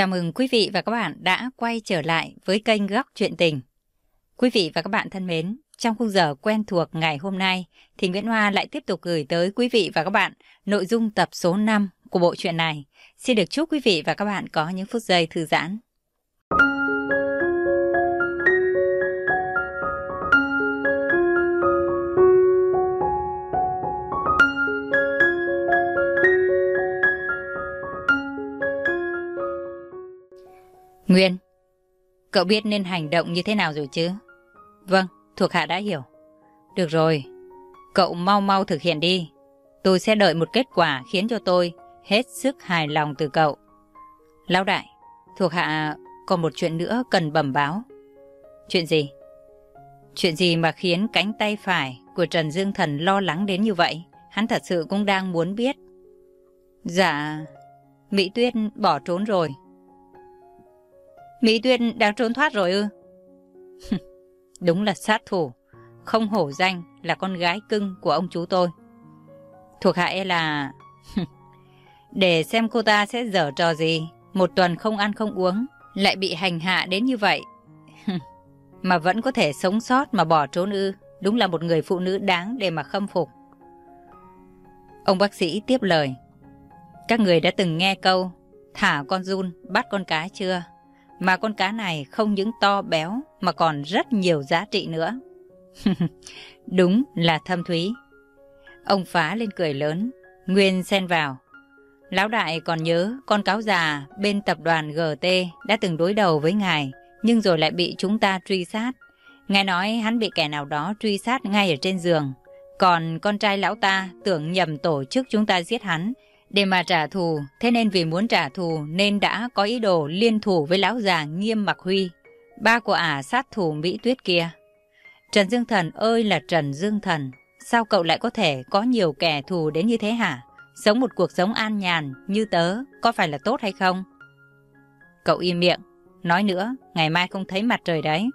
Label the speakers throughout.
Speaker 1: Chào mừng quý vị và các bạn đã quay trở lại với kênh Góc Chuyện Tình. Quý vị và các bạn thân mến, trong khung giờ quen thuộc ngày hôm nay thì Nguyễn Hoa lại tiếp tục gửi tới quý vị và các bạn nội dung tập số 5 của bộ truyện này. Xin được chúc quý vị và các bạn có những phút giây thư giãn. Nguyên, cậu biết nên hành động như thế nào rồi chứ? Vâng, thuộc hạ đã hiểu. Được rồi, cậu mau mau thực hiện đi. Tôi sẽ đợi một kết quả khiến cho tôi hết sức hài lòng từ cậu. Lão đại, thuộc hạ còn một chuyện nữa cần bẩm báo. Chuyện gì? Chuyện gì mà khiến cánh tay phải của Trần Dương Thần lo lắng đến như vậy? Hắn thật sự cũng đang muốn biết. Dạ, Mỹ Tuyết bỏ trốn rồi. Mỹ Tuyên đang trốn thoát rồi ư? Đúng là sát thủ, không hổ danh là con gái cưng của ông chú tôi. Thuộc hạ e là... Để xem cô ta sẽ dở trò gì, một tuần không ăn không uống, lại bị hành hạ đến như vậy. mà vẫn có thể sống sót mà bỏ trốn ư, đúng là một người phụ nữ đáng để mà khâm phục. Ông bác sĩ tiếp lời. Các người đã từng nghe câu, thả con run, bắt con cá chưa? Mà con cá này không những to béo mà còn rất nhiều giá trị nữa. Đúng là thâm thúy. Ông phá lên cười lớn, Nguyên xen vào. Lão đại còn nhớ con cáo già bên tập đoàn GT đã từng đối đầu với ngài, nhưng rồi lại bị chúng ta truy sát. Ngài nói hắn bị kẻ nào đó truy sát ngay ở trên giường. Còn con trai lão ta tưởng nhầm tổ chức chúng ta giết hắn, để mà trả thù, thế nên vì muốn trả thù nên đã có ý đồ liên thủ với lão già Nghiêm Mặc Huy, ba của ả sát thủ Mỹ Tuyết kia. Trần Dương Thần ơi là Trần Dương Thần, sao cậu lại có thể có nhiều kẻ thù đến như thế hả? Sống một cuộc sống an nhàn như tớ có phải là tốt hay không? Cậu im miệng, nói nữa, ngày mai không thấy mặt trời đấy.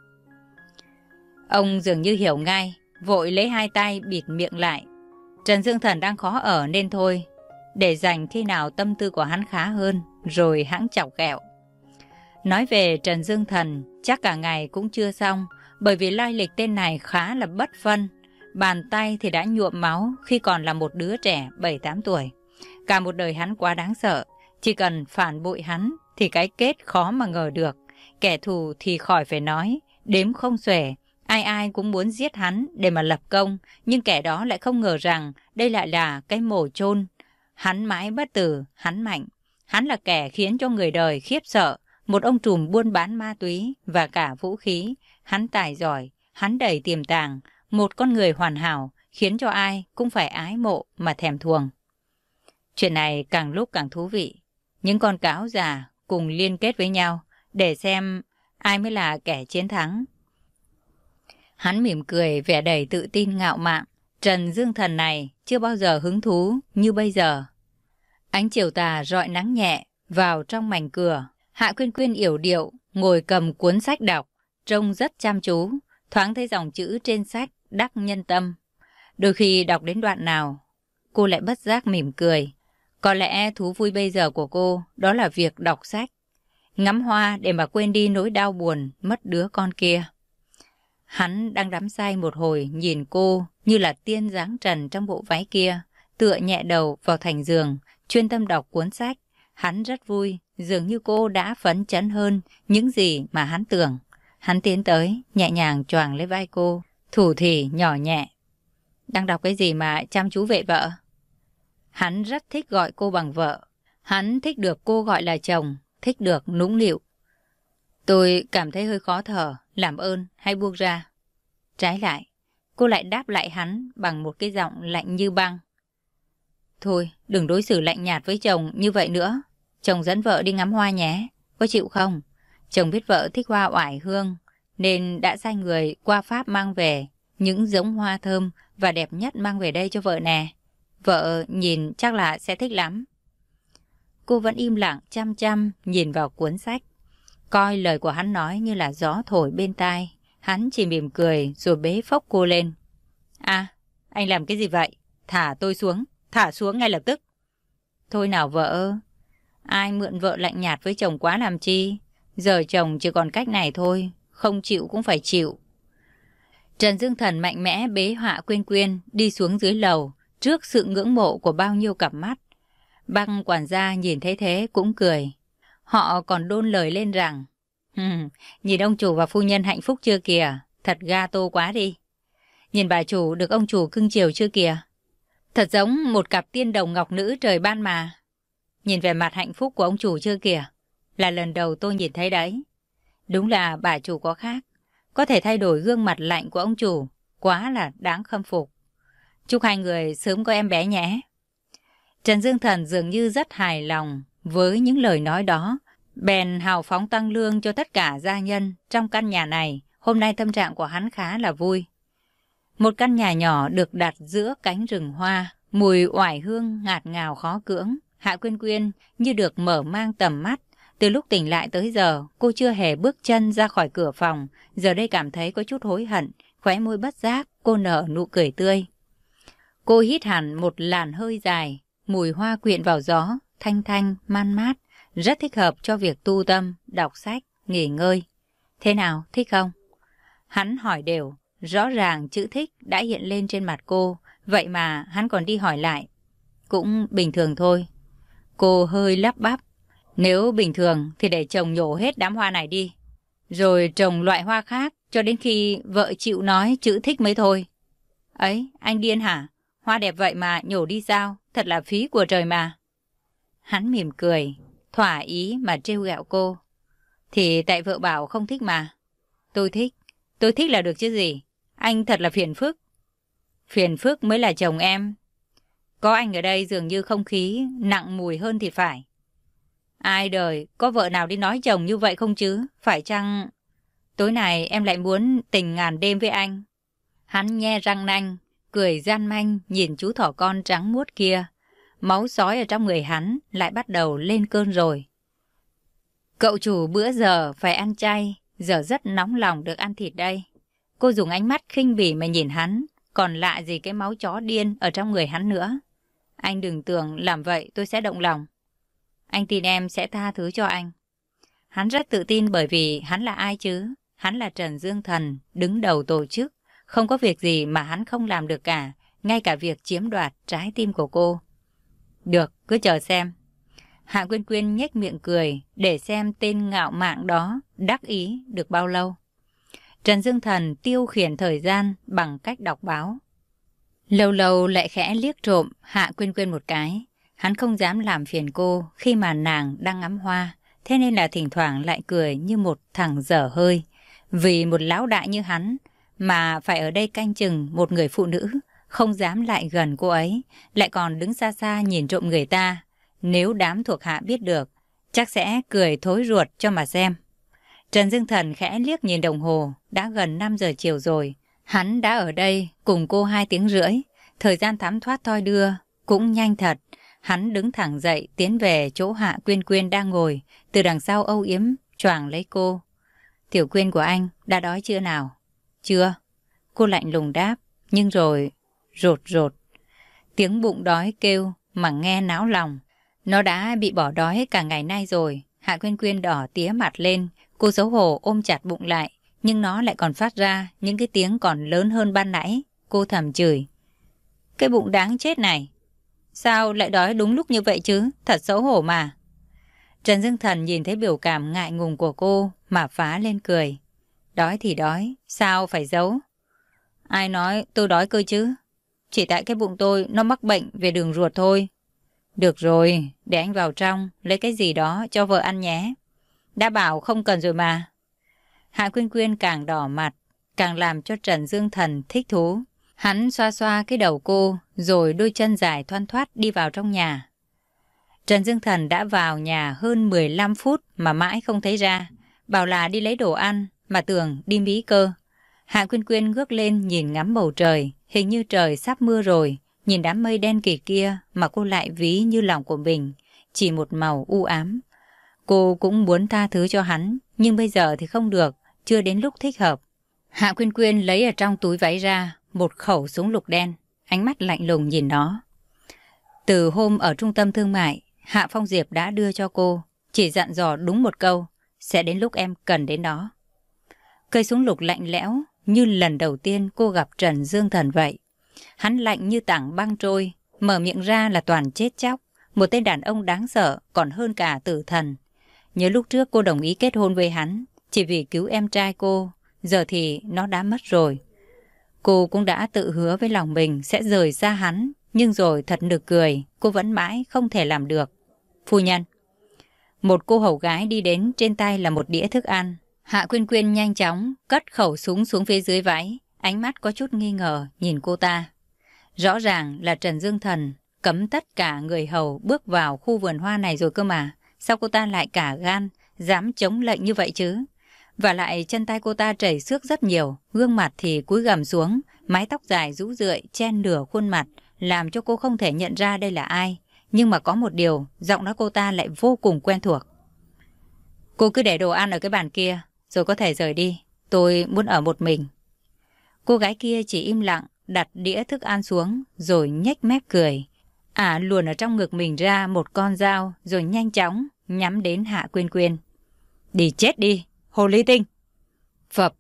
Speaker 1: Ông dường như hiểu ngay, vội lấy hai tay bịt miệng lại. Trần Dương Thần đang khó ở nên thôi, để dành khi nào tâm tư của hắn khá hơn, rồi hãng chọc ghẹo. Nói về Trần Dương Thần, chắc cả ngày cũng chưa xong, bởi vì lai lịch tên này khá là bất phân. Bàn tay thì đã nhuộm máu khi còn là một đứa trẻ 7-8 tuổi. Cả một đời hắn quá đáng sợ, chỉ cần phản bội hắn thì cái kết khó mà ngờ được. Kẻ thù thì khỏi phải nói, đếm không xuể, ai ai cũng muốn giết hắn để mà lập công, nhưng kẻ đó lại không ngờ rằng đây lại là cái mồ chôn Hắn mãi bất tử, hắn mạnh. Hắn là kẻ khiến cho người đời khiếp sợ, một ông trùm buôn bán ma túy và cả vũ khí. Hắn tài giỏi, hắn đầy tiềm tàng, một con người hoàn hảo, khiến cho ai cũng phải ái mộ mà thèm thuồng. Chuyện này càng lúc càng thú vị. Những con cáo già cùng liên kết với nhau để xem ai mới là kẻ chiến thắng. Hắn mỉm cười vẻ đầy tự tin ngạo mạn. Trần Dương Thần này chưa bao giờ hứng thú như bây giờ. Ánh chiều tà rọi nắng nhẹ vào trong mảnh cửa. Hạ Quyên Quyên yểu điệu, ngồi cầm cuốn sách đọc, trông rất chăm chú, thoáng thấy dòng chữ trên sách đắc nhân tâm. Đôi khi đọc đến đoạn nào, cô lại bất giác mỉm cười. Có lẽ thú vui bây giờ của cô đó là việc đọc sách. Ngắm hoa để mà quên đi nỗi đau buồn mất đứa con kia. Hắn đang đắm say một hồi nhìn cô như là tiên dáng trần trong bộ váy kia, tựa nhẹ đầu vào thành giường, chuyên tâm đọc cuốn sách. Hắn rất vui, dường như cô đã phấn chấn hơn những gì mà hắn tưởng. Hắn tiến tới, nhẹ nhàng choàng lấy vai cô, thủ thì nhỏ nhẹ. Đang đọc cái gì mà chăm chú vệ vợ? Hắn rất thích gọi cô bằng vợ. Hắn thích được cô gọi là chồng, thích được nũng nịu. Tôi cảm thấy hơi khó thở, làm ơn, hãy buông ra. Trái lại, cô lại đáp lại hắn bằng một cái giọng lạnh như băng. Thôi, đừng đối xử lạnh nhạt với chồng như vậy nữa. Chồng dẫn vợ đi ngắm hoa nhé, có chịu không? Chồng biết vợ thích hoa oải hương, nên đã sai người qua Pháp mang về những giống hoa thơm và đẹp nhất mang về đây cho vợ nè. Vợ nhìn chắc là sẽ thích lắm. Cô vẫn im lặng chăm chăm nhìn vào cuốn sách. Coi lời của hắn nói như là gió thổi bên tai. Hắn chỉ mỉm cười rồi bế phốc cô lên. À, anh làm cái gì vậy? Thả tôi xuống, thả xuống ngay lập tức. Thôi nào vợ. Ai mượn vợ lạnh nhạt với chồng quá làm chi? Giờ chồng chỉ còn cách này thôi, không chịu cũng phải chịu. Trần Dương Thần mạnh mẽ bế họa quyên quyên đi xuống dưới lầu trước sự ngưỡng mộ của bao nhiêu cặp mắt. Băng quản gia nhìn thấy thế cũng cười. Họ còn đôn lời lên rằng Ừ, nhìn ông chủ và phu nhân hạnh phúc chưa kìa, thật ga tô quá đi. Nhìn bà chủ được ông chủ cưng chiều chưa kìa. Thật giống một cặp tiên đồng ngọc nữ trời ban mà. Nhìn về mặt hạnh phúc của ông chủ chưa kìa. Là lần đầu tôi nhìn thấy đấy. Đúng là bà chủ có khác. Có thể thay đổi gương mặt lạnh của ông chủ. Quá là đáng khâm phục. Chúc hai người sớm có em bé nhé. Trần Dương Thần dường như rất hài lòng với những lời nói đó. Bèn hào phóng tăng lương cho tất cả gia nhân trong căn nhà này. Hôm nay tâm trạng của hắn khá là vui. Một căn nhà nhỏ được đặt giữa cánh rừng hoa, mùi oải hương ngạt ngào khó cưỡng. Hạ Quyên Quyên như được mở mang tầm mắt. Từ lúc tỉnh lại tới giờ, cô chưa hề bước chân ra khỏi cửa phòng. Giờ đây cảm thấy có chút hối hận, khóe môi bất giác, cô nở nụ cười tươi. Cô hít hẳn một làn hơi dài, mùi hoa quyện vào gió, thanh thanh, man mát, rất thích hợp cho việc tu tâm, đọc sách, nghỉ ngơi. Thế nào, thích không? Hắn hỏi đều, rõ ràng chữ thích đã hiện lên trên mặt cô, vậy mà hắn còn đi hỏi lại. Cũng bình thường thôi. Cô hơi lắp bắp. Nếu bình thường thì để chồng nhổ hết đám hoa này đi. Rồi trồng loại hoa khác cho đến khi vợ chịu nói chữ thích mới thôi. Ấy, anh điên hả? Hoa đẹp vậy mà nhổ đi sao? Thật là phí của trời mà. Hắn mỉm cười, thỏa ý mà trêu ghẹo cô. Thì tại vợ bảo không thích mà. Tôi thích. Tôi thích là được chứ gì. Anh thật là phiền phức. Phiền phức mới là chồng em. Có anh ở đây dường như không khí nặng mùi hơn thì phải. Ai đời, có vợ nào đi nói chồng như vậy không chứ? Phải chăng... Tối này em lại muốn tình ngàn đêm với anh. Hắn nhe răng nanh, cười gian manh nhìn chú thỏ con trắng muốt kia. Máu sói ở trong người hắn lại bắt đầu lên cơn rồi. Cậu chủ bữa giờ phải ăn chay, giờ rất nóng lòng được ăn thịt đây. Cô dùng ánh mắt khinh bỉ mà nhìn hắn, còn lạ gì cái máu chó điên ở trong người hắn nữa. Anh đừng tưởng làm vậy tôi sẽ động lòng. Anh tin em sẽ tha thứ cho anh. Hắn rất tự tin bởi vì hắn là ai chứ? Hắn là Trần Dương Thần, đứng đầu tổ chức. Không có việc gì mà hắn không làm được cả, ngay cả việc chiếm đoạt trái tim của cô. Được, cứ chờ xem. Hạ Quyên Quyên nhếch miệng cười để xem tên ngạo mạn đó đắc ý được bao lâu. Trần Dương Thần tiêu khiển thời gian bằng cách đọc báo. Lâu lâu lại khẽ liếc trộm Hạ Quyên Quyên một cái. Hắn không dám làm phiền cô khi mà nàng đang ngắm hoa, thế nên là thỉnh thoảng lại cười như một thằng dở hơi. Vì một lão đại như hắn mà phải ở đây canh chừng một người phụ nữ, không dám lại gần cô ấy, lại còn đứng xa xa nhìn trộm người ta. Nếu đám thuộc hạ biết được, chắc sẽ cười thối ruột cho mà xem. Trần Dương Thần khẽ liếc nhìn đồng hồ, đã gần 5 giờ chiều rồi. Hắn đã ở đây cùng cô hai tiếng rưỡi. Thời gian thám thoát thoi đưa, cũng nhanh thật. Hắn đứng thẳng dậy, tiến về chỗ Hạ Quyên Quyên đang ngồi, từ đằng sau âu yếm, choàng lấy cô. Tiểu Quyên của anh, đã đói chưa nào? Chưa. Cô lạnh lùng đáp, nhưng rồi, rột rột. Tiếng bụng đói kêu, mà nghe não lòng. Nó đã bị bỏ đói cả ngày nay rồi. Hạ Quyên Quyên đỏ tía mặt lên, cô xấu hổ ôm chặt bụng lại, nhưng nó lại còn phát ra những cái tiếng còn lớn hơn ban nãy. Cô thầm chửi. Cái bụng đáng chết này. Sao lại đói đúng lúc như vậy chứ? Thật xấu hổ mà. Trần Dương Thần nhìn thấy biểu cảm ngại ngùng của cô mà phá lên cười. Đói thì đói, sao phải giấu? Ai nói tôi đói cơ chứ? Chỉ tại cái bụng tôi nó mắc bệnh về đường ruột thôi. Được rồi, để anh vào trong, lấy cái gì đó cho vợ ăn nhé. Đã bảo không cần rồi mà. Hạ Quyên Quyên càng đỏ mặt, càng làm cho Trần Dương Thần thích thú. Hắn xoa xoa cái đầu cô, rồi đôi chân dài thoăn thoát đi vào trong nhà. Trần Dương Thần đã vào nhà hơn 15 phút mà mãi không thấy ra. Bảo là đi lấy đồ ăn, mà tưởng đi bí cơ. Hạ Quyên Quyên ngước lên nhìn ngắm bầu trời, hình như trời sắp mưa rồi. Nhìn đám mây đen kỳ kia mà cô lại ví như lòng của mình, chỉ một màu u ám. Cô cũng muốn tha thứ cho hắn, nhưng bây giờ thì không được, chưa đến lúc thích hợp. Hạ Quyên Quyên lấy ở trong túi váy ra một khẩu súng lục đen, ánh mắt lạnh lùng nhìn nó. Từ hôm ở trung tâm thương mại, Hạ Phong Diệp đã đưa cho cô, chỉ dặn dò đúng một câu, sẽ đến lúc em cần đến nó. Cây súng lục lạnh lẽo, như lần đầu tiên cô gặp Trần Dương Thần vậy. Hắn lạnh như tảng băng trôi, mở miệng ra là toàn chết chóc. Một tên đàn ông đáng sợ còn hơn cả tử thần. Nhớ lúc trước cô đồng ý kết hôn với hắn, chỉ vì cứu em trai cô, giờ thì nó đã mất rồi. Cô cũng đã tự hứa với lòng mình sẽ rời xa hắn, nhưng rồi thật nực cười, cô vẫn mãi không thể làm được. Phu nhân. Một cô hầu gái đi đến, trên tay là một đĩa thức ăn. Hạ Quyên Quyên nhanh chóng cất khẩu súng xuống phía dưới váy, ánh mắt có chút nghi ngờ nhìn cô ta. Rõ ràng là Trần Dương Thần cấm tất cả người hầu bước vào khu vườn hoa này rồi cơ mà. Sao cô ta lại cả gan, dám chống lệnh như vậy chứ? Và lại chân tay cô ta chảy xước rất nhiều, gương mặt thì cúi gầm xuống, mái tóc dài rũ rượi chen nửa khuôn mặt, làm cho cô không thể nhận ra đây là ai. Nhưng mà có một điều, giọng nói cô ta lại vô cùng quen thuộc. Cô cứ để đồ ăn ở cái bàn kia, rồi có thể rời đi. Tôi muốn ở một mình. Cô gái kia chỉ im lặng, đặt đĩa thức ăn xuống, rồi nhếch mép cười. Ả à, luồn ở trong ngực mình ra một con dao, rồi nhanh chóng nhắm đến Hạ Quyên Quyên. Đi chết đi, hồ ly tinh! Phập!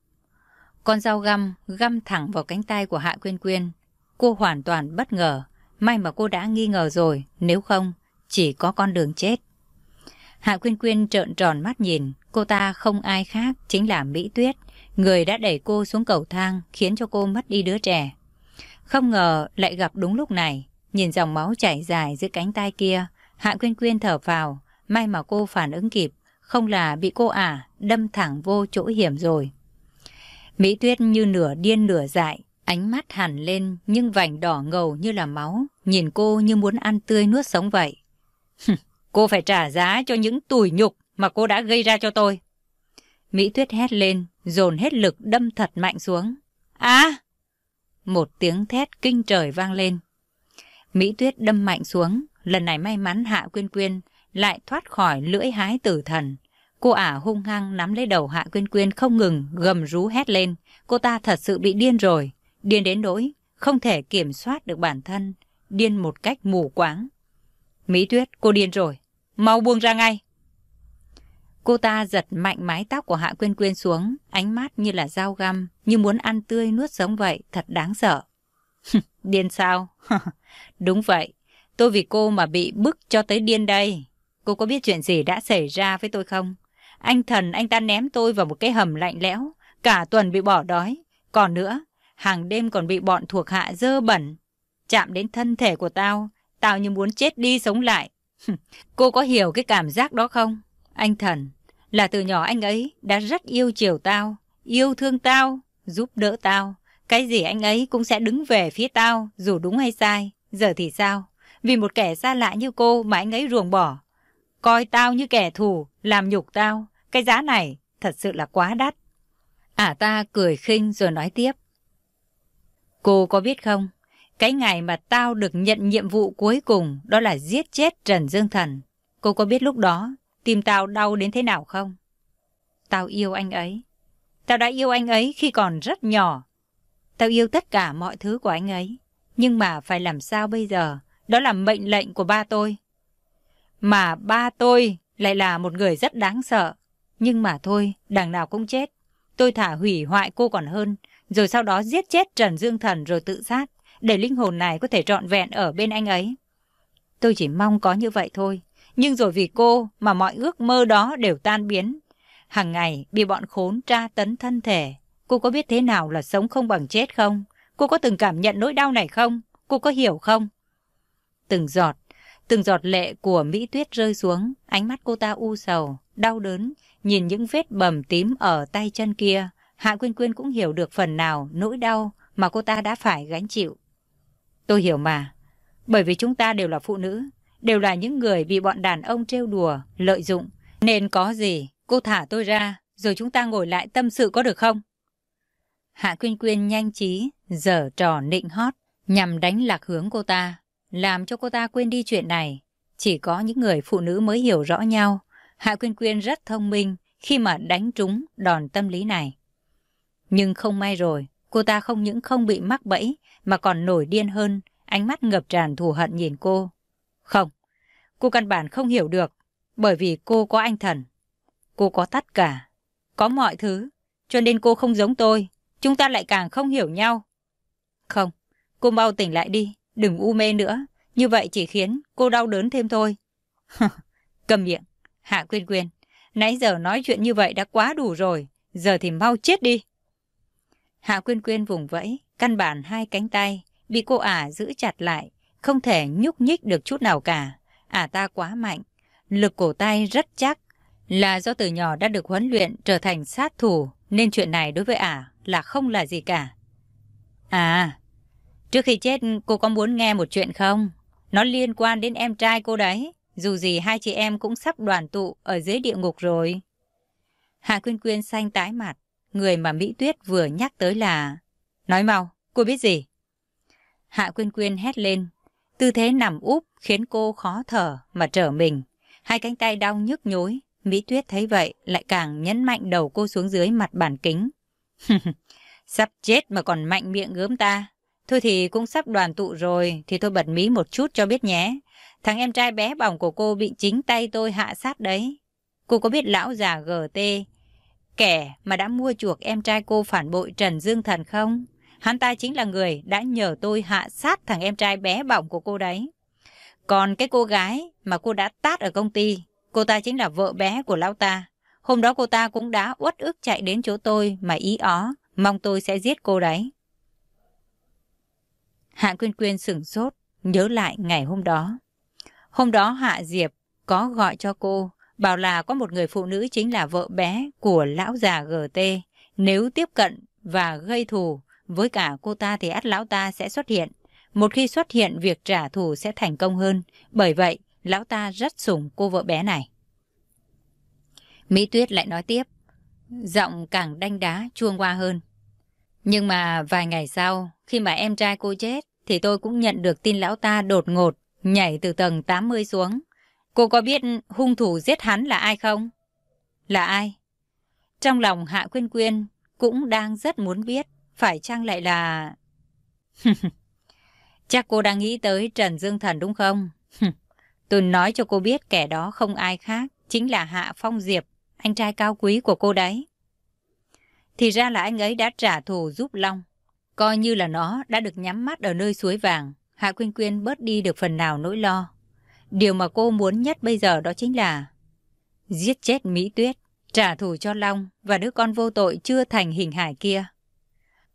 Speaker 1: Con dao găm găm thẳng vào cánh tay của Hạ Quyên Quyên. Cô hoàn toàn bất ngờ. May mà cô đã nghi ngờ rồi, nếu không, chỉ có con đường chết. Hạ Quyên Quyên trợn tròn mắt nhìn, cô ta không ai khác, chính là Mỹ Tuyết, người đã đẩy cô xuống cầu thang, khiến cho cô mất đi đứa trẻ. Không ngờ lại gặp đúng lúc này, nhìn dòng máu chảy dài dưới cánh tay kia, Hạ Quyên Quyên thở vào, may mà cô phản ứng kịp, không là bị cô ả đâm thẳng vô chỗ hiểm rồi. Mỹ Tuyết như nửa điên nửa dại, ánh mắt hẳn lên nhưng vành đỏ ngầu như là máu, nhìn cô như muốn ăn tươi nuốt sống vậy cô phải trả giá cho những tủi nhục mà cô đã gây ra cho tôi. Mỹ Tuyết hét lên, dồn hết lực đâm thật mạnh xuống. À! Một tiếng thét kinh trời vang lên. Mỹ Tuyết đâm mạnh xuống, lần này may mắn Hạ Quyên Quyên lại thoát khỏi lưỡi hái tử thần. Cô ả hung hăng nắm lấy đầu Hạ Quyên Quyên không ngừng gầm rú hét lên. Cô ta thật sự bị điên rồi, điên đến nỗi không thể kiểm soát được bản thân, điên một cách mù quáng. Mỹ Tuyết, cô điên rồi, mau buông ra ngay. Cô ta giật mạnh mái tóc của Hạ Quyên Quyên xuống, ánh mắt như là dao găm, như muốn ăn tươi nuốt sống vậy, thật đáng sợ. điên sao? Đúng vậy, tôi vì cô mà bị bức cho tới điên đây. Cô có biết chuyện gì đã xảy ra với tôi không? Anh thần anh ta ném tôi vào một cái hầm lạnh lẽo, cả tuần bị bỏ đói. Còn nữa, hàng đêm còn bị bọn thuộc hạ dơ bẩn. Chạm đến thân thể của tao, tao như muốn chết đi sống lại cô có hiểu cái cảm giác đó không? Anh thần, là từ nhỏ anh ấy đã rất yêu chiều tao, yêu thương tao, giúp đỡ tao. Cái gì anh ấy cũng sẽ đứng về phía tao, dù đúng hay sai. Giờ thì sao? Vì một kẻ xa lạ như cô mà anh ấy ruồng bỏ. Coi tao như kẻ thù, làm nhục tao. Cái giá này thật sự là quá đắt. Ả à ta cười khinh rồi nói tiếp. Cô có biết không? Cái ngày mà tao được nhận nhiệm vụ cuối cùng đó là giết chết Trần Dương Thần. Cô có biết lúc đó tim tao đau đến thế nào không? Tao yêu anh ấy. Tao đã yêu anh ấy khi còn rất nhỏ. Tao yêu tất cả mọi thứ của anh ấy. Nhưng mà phải làm sao bây giờ? Đó là mệnh lệnh của ba tôi. Mà ba tôi lại là một người rất đáng sợ. Nhưng mà thôi, đằng nào cũng chết. Tôi thả hủy hoại cô còn hơn. Rồi sau đó giết chết Trần Dương Thần rồi tự sát. Để linh hồn này có thể trọn vẹn ở bên anh ấy. Tôi chỉ mong có như vậy thôi. Nhưng rồi vì cô mà mọi ước mơ đó đều tan biến. Hằng ngày bị bọn khốn tra tấn thân thể. Cô có biết thế nào là sống không bằng chết không? Cô có từng cảm nhận nỗi đau này không? Cô có hiểu không? Từng giọt, từng giọt lệ của Mỹ Tuyết rơi xuống, ánh mắt cô ta u sầu, đau đớn, nhìn những vết bầm tím ở tay chân kia. Hạ Quyên Quyên cũng hiểu được phần nào nỗi đau mà cô ta đã phải gánh chịu. Tôi hiểu mà, bởi vì chúng ta đều là phụ nữ, đều là những người bị bọn đàn ông trêu đùa, lợi dụng. Nên có gì, cô thả tôi ra, rồi chúng ta ngồi lại tâm sự có được không? Hạ Quyên Quyên nhanh trí, dở trò nịnh hót, nhằm đánh lạc hướng cô ta, làm cho cô ta quên đi chuyện này. Chỉ có những người phụ nữ mới hiểu rõ nhau. Hạ Quyên Quyên rất thông minh khi mà đánh trúng đòn tâm lý này. Nhưng không may rồi, cô ta không những không bị mắc bẫy mà còn nổi điên hơn, ánh mắt ngập tràn thù hận nhìn cô. Không, cô căn bản không hiểu được, bởi vì cô có anh thần. Cô có tất cả, có mọi thứ, cho nên cô không giống tôi, chúng ta lại càng không hiểu nhau. Không, cô mau tỉnh lại đi, đừng u mê nữa, như vậy chỉ khiến cô đau đớn thêm thôi. Cầm miệng, Hạ Quyên Quyên, nãy giờ nói chuyện như vậy đã quá đủ rồi, giờ thì mau chết đi. Hạ Quyên Quyên vùng vẫy, căn bản hai cánh tay, bị cô ả giữ chặt lại, không thể nhúc nhích được chút nào cả. Ả ta quá mạnh, lực cổ tay rất chắc, là do từ nhỏ đã được huấn luyện trở thành sát thủ, nên chuyện này đối với ả là không là gì cả. À, trước khi chết cô có muốn nghe một chuyện không? Nó liên quan đến em trai cô đấy. Dù gì hai chị em cũng sắp đoàn tụ ở dưới địa ngục rồi. Hạ Quyên Quyên xanh tái mặt. Người mà Mỹ Tuyết vừa nhắc tới là... Nói mau, cô biết gì? Hạ Quyên Quyên hét lên. Tư thế nằm úp khiến cô khó thở mà trở mình. Hai cánh tay đau nhức nhối. Mỹ Tuyết thấy vậy lại càng nhấn mạnh đầu cô xuống dưới mặt bàn kính. sắp chết mà còn mạnh miệng gớm ta. Thôi thì cũng sắp đoàn tụ rồi, thì tôi bật mí một chút cho biết nhé. Thằng em trai bé bỏng của cô bị chính tay tôi hạ sát đấy. Cô có biết lão già GT, kẻ mà đã mua chuộc em trai cô phản bội Trần Dương Thần không? Hắn ta chính là người đã nhờ tôi hạ sát thằng em trai bé bỏng của cô đấy. Còn cái cô gái mà cô đã tát ở công ty, cô ta chính là vợ bé của lão ta. Hôm đó cô ta cũng đã uất ức chạy đến chỗ tôi mà ý ó, mong tôi sẽ giết cô đấy. Hạ Quyên Quyên sửng sốt, nhớ lại ngày hôm đó. Hôm đó Hạ Diệp có gọi cho cô, bảo là có một người phụ nữ chính là vợ bé của lão già GT. Nếu tiếp cận và gây thù với cả cô ta thì ắt lão ta sẽ xuất hiện. Một khi xuất hiện, việc trả thù sẽ thành công hơn. Bởi vậy, lão ta rất sủng cô vợ bé này. Mỹ Tuyết lại nói tiếp, giọng càng đanh đá, chuông hoa hơn. Nhưng mà vài ngày sau, khi mà em trai cô chết, thì tôi cũng nhận được tin lão ta đột ngột nhảy từ tầng 80 xuống. Cô có biết hung thủ giết hắn là ai không? Là ai? Trong lòng Hạ Quyên Quyên cũng đang rất muốn biết, phải chăng lại là... Chắc cô đang nghĩ tới Trần Dương Thần đúng không? Tôi nói cho cô biết kẻ đó không ai khác, chính là Hạ Phong Diệp, anh trai cao quý của cô đấy. Thì ra là anh ấy đã trả thù giúp Long, coi như là nó đã được nhắm mắt ở nơi suối vàng. Hạ Quyên Quyên bớt đi được phần nào nỗi lo. Điều mà cô muốn nhất bây giờ đó chính là giết chết Mỹ Tuyết, trả thù cho Long và đứa con vô tội chưa thành hình hài kia.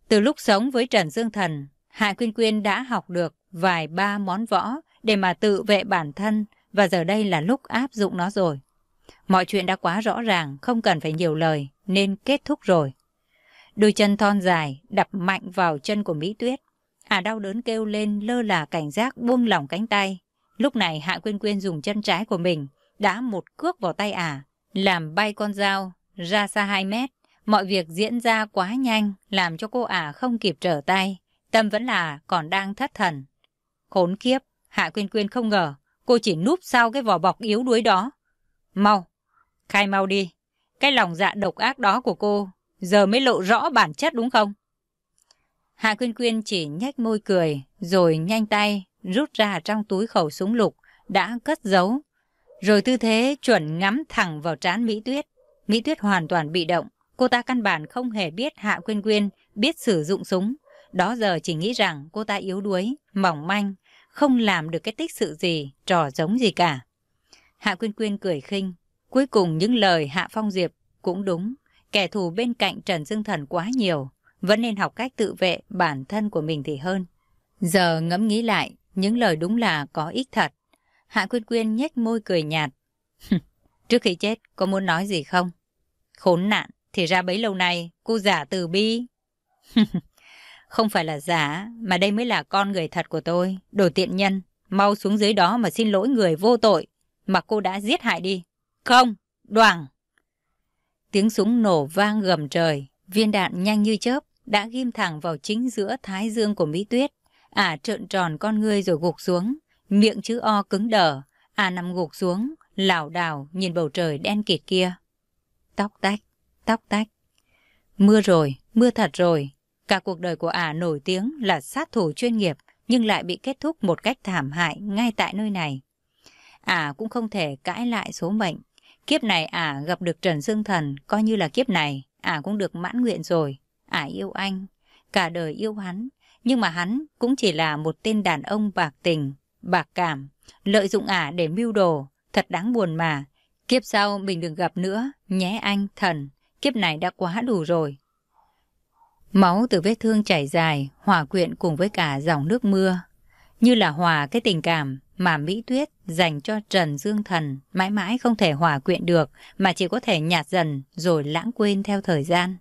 Speaker 1: Từ lúc sống với Trần Dương Thần, Hạ Quyên Quyên đã học được vài ba món võ để mà tự vệ bản thân và giờ đây là lúc áp dụng nó rồi. Mọi chuyện đã quá rõ ràng, không cần phải nhiều lời, nên kết thúc rồi. Đôi chân thon dài đập mạnh vào chân của Mỹ Tuyết. À đau đớn kêu lên lơ là cảnh giác buông lỏng cánh tay. Lúc này Hạ Quyên Quyên dùng chân trái của mình đã một cước vào tay à, làm bay con dao ra xa 2 mét. Mọi việc diễn ra quá nhanh, làm cho cô ả không kịp trở tay. Tâm vẫn là còn đang thất thần. Khốn kiếp, Hạ Quyên Quyên không ngờ cô chỉ núp sau cái vỏ bọc yếu đuối đó. Mau, khai mau đi. Cái lòng dạ độc ác đó của cô giờ mới lộ rõ bản chất đúng không? Hạ Quyên Quyên chỉ nhếch môi cười, rồi nhanh tay rút ra trong túi khẩu súng lục đã cất giấu. Rồi tư thế chuẩn ngắm thẳng vào trán Mỹ Tuyết. Mỹ Tuyết hoàn toàn bị động. Cô ta căn bản không hề biết Hạ Quyên Quyên biết sử dụng súng. Đó giờ chỉ nghĩ rằng cô ta yếu đuối, mỏng manh, không làm được cái tích sự gì, trò giống gì cả. Hạ Quyên Quyên cười khinh. Cuối cùng những lời Hạ Phong Diệp cũng đúng. Kẻ thù bên cạnh Trần Dương Thần quá nhiều vẫn nên học cách tự vệ bản thân của mình thì hơn. Giờ ngẫm nghĩ lại, những lời đúng là có ích thật. Hạ Quyên Quyên nhếch môi cười nhạt. Trước khi chết, có muốn nói gì không? Khốn nạn, thì ra bấy lâu nay, cô giả từ bi. không phải là giả, mà đây mới là con người thật của tôi, đồ tiện nhân. Mau xuống dưới đó mà xin lỗi người vô tội, mà cô đã giết hại đi. Không, đoàn. Tiếng súng nổ vang gầm trời, viên đạn nhanh như chớp, đã ghim thẳng vào chính giữa thái dương của Mỹ Tuyết. Ả à, trợn tròn con ngươi rồi gục xuống, miệng chữ O cứng đờ. Ả à, nằm gục xuống, lảo đảo nhìn bầu trời đen kịt kia. Tóc tách, tóc tách. Mưa rồi, mưa thật rồi. Cả cuộc đời của Ả nổi tiếng là sát thủ chuyên nghiệp, nhưng lại bị kết thúc một cách thảm hại ngay tại nơi này. Ả cũng không thể cãi lại số mệnh. Kiếp này ả gặp được Trần Dương Thần, coi như là kiếp này, ả cũng được mãn nguyện rồi. Ả yêu anh, cả đời yêu hắn, nhưng mà hắn cũng chỉ là một tên đàn ông bạc tình, bạc cảm, lợi dụng ả để mưu đồ, thật đáng buồn mà. Kiếp sau mình đừng gặp nữa, nhé anh, thần, kiếp này đã quá đủ rồi. Máu từ vết thương chảy dài, hòa quyện cùng với cả dòng nước mưa, như là hòa cái tình cảm mà Mỹ Tuyết dành cho Trần Dương Thần mãi mãi không thể hòa quyện được mà chỉ có thể nhạt dần rồi lãng quên theo thời gian.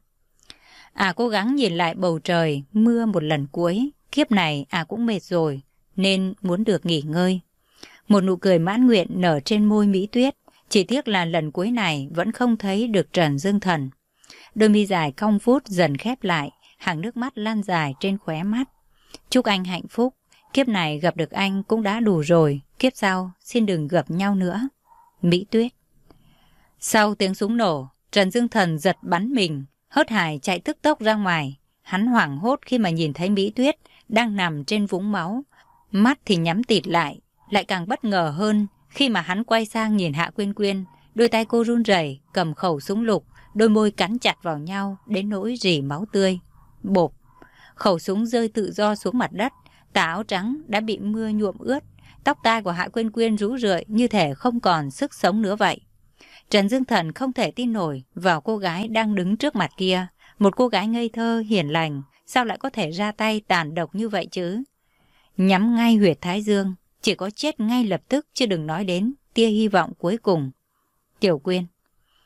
Speaker 1: À cố gắng nhìn lại bầu trời, mưa một lần cuối, kiếp này à cũng mệt rồi, nên muốn được nghỉ ngơi. Một nụ cười mãn nguyện nở trên môi Mỹ Tuyết, chỉ tiếc là lần cuối này vẫn không thấy được Trần Dương Thần. Đôi mi dài cong phút dần khép lại, hàng nước mắt lan dài trên khóe mắt. Chúc anh hạnh phúc, kiếp này gặp được anh cũng đã đủ rồi, kiếp sau xin đừng gặp nhau nữa. Mỹ Tuyết Sau tiếng súng nổ, Trần Dương Thần giật bắn mình, hớt hải chạy tức tốc ra ngoài. Hắn hoảng hốt khi mà nhìn thấy Mỹ Tuyết đang nằm trên vũng máu, mắt thì nhắm tịt lại, lại càng bất ngờ hơn khi mà hắn quay sang nhìn Hạ Quyên Quyên, đôi tay cô run rẩy cầm khẩu súng lục, đôi môi cắn chặt vào nhau đến nỗi rỉ máu tươi. Bộp, khẩu súng rơi tự do xuống mặt đất, tà áo trắng đã bị mưa nhuộm ướt, tóc tai của Hạ Quyên Quyên rú rượi như thể không còn sức sống nữa vậy. Trần Dương Thần không thể tin nổi vào cô gái đang đứng trước mặt kia, một cô gái ngây thơ, hiền lành, sao lại có thể ra tay tàn độc như vậy chứ? Nhắm ngay huyệt Thái Dương, chỉ có chết ngay lập tức chứ đừng nói đến tia hy vọng cuối cùng. Tiểu Quyên.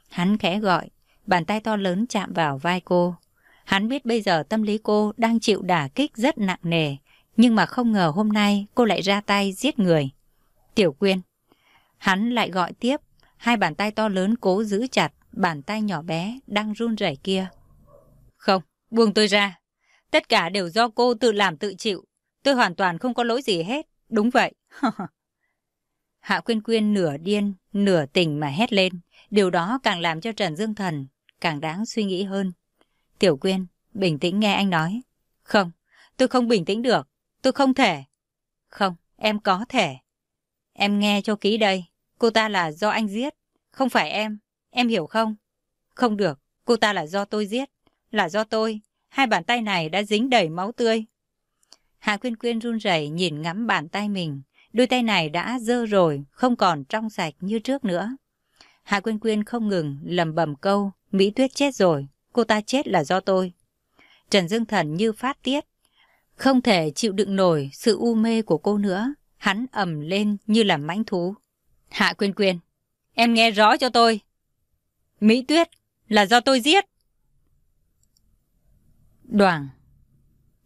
Speaker 1: Hắn khẽ gọi, bàn tay to lớn chạm vào vai cô. Hắn biết bây giờ tâm lý cô đang chịu đả kích rất nặng nề, nhưng mà không ngờ hôm nay cô lại ra tay giết người. Tiểu Quyên. Hắn lại gọi tiếp, hai bàn tay to lớn cố giữ chặt bàn tay nhỏ bé đang run rẩy kia. Không, buông tôi ra. Tất cả đều do cô tự làm tự chịu. Tôi hoàn toàn không có lỗi gì hết. Đúng vậy. Hạ Quyên Quyên nửa điên, nửa tỉnh mà hét lên. Điều đó càng làm cho Trần Dương Thần càng đáng suy nghĩ hơn. Tiểu Quyên, bình tĩnh nghe anh nói. Không, tôi không bình tĩnh được. Tôi không thể. Không, em có thể. Em nghe cho kỹ đây. Cô ta là do anh giết. Không phải em. Em hiểu không? Không được. Cô ta là do tôi giết. Là do tôi. Hai bàn tay này đã dính đầy máu tươi. Hạ Quyên Quyên run rẩy nhìn ngắm bàn tay mình. Đôi tay này đã dơ rồi, không còn trong sạch như trước nữa. Hạ Quyên Quyên không ngừng lầm bầm câu, Mỹ Tuyết chết rồi, cô ta chết là do tôi. Trần Dương Thần như phát tiết, không thể chịu đựng nổi sự u mê của cô nữa, hắn ầm lên như là mãnh thú. Hạ Quyên Quyên, em nghe rõ cho tôi. Mỹ Tuyết là do tôi giết. Đoàn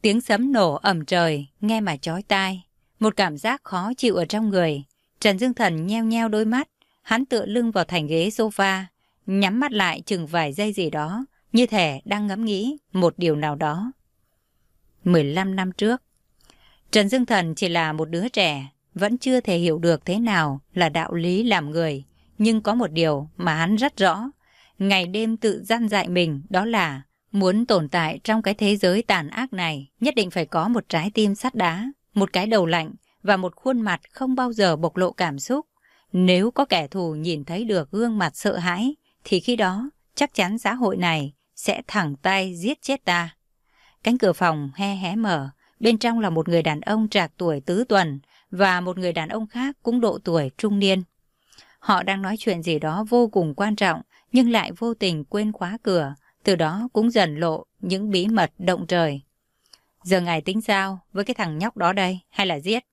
Speaker 1: Tiếng sấm nổ ẩm trời, nghe mà chói tai. Một cảm giác khó chịu ở trong người. Trần Dương Thần nheo nheo đôi mắt. Hắn tựa lưng vào thành ghế sofa, nhắm mắt lại chừng vài giây gì đó, như thể đang ngẫm nghĩ một điều nào đó. 15 năm trước, Trần Dương Thần chỉ là một đứa trẻ, vẫn chưa thể hiểu được thế nào là đạo lý làm người. Nhưng có một điều mà hắn rất rõ, ngày đêm tự gian dạy mình đó là Muốn tồn tại trong cái thế giới tàn ác này, nhất định phải có một trái tim sắt đá, một cái đầu lạnh và một khuôn mặt không bao giờ bộc lộ cảm xúc. Nếu có kẻ thù nhìn thấy được gương mặt sợ hãi, thì khi đó chắc chắn xã hội này sẽ thẳng tay giết chết ta. Cánh cửa phòng he hé mở, bên trong là một người đàn ông trạc tuổi tứ tuần và một người đàn ông khác cũng độ tuổi trung niên. Họ đang nói chuyện gì đó vô cùng quan trọng nhưng lại vô tình quên khóa cửa, từ đó cũng dần lộ những bí mật động trời. Giờ ngài tính sao với cái thằng nhóc đó đây, hay là giết?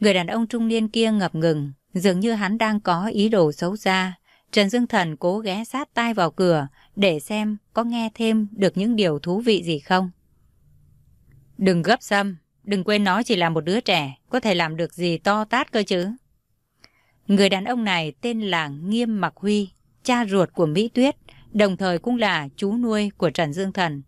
Speaker 1: Người đàn ông trung niên kia ngập ngừng, dường như hắn đang có ý đồ xấu xa. Trần Dương Thần cố ghé sát tai vào cửa để xem có nghe thêm được những điều thú vị gì không. Đừng gấp xâm, đừng quên nó chỉ là một đứa trẻ, có thể làm được gì to tát cơ chứ. Người đàn ông này tên là Nghiêm Mặc Huy, cha ruột của Mỹ Tuyết, đồng thời cũng là chú nuôi của Trần Dương Thần.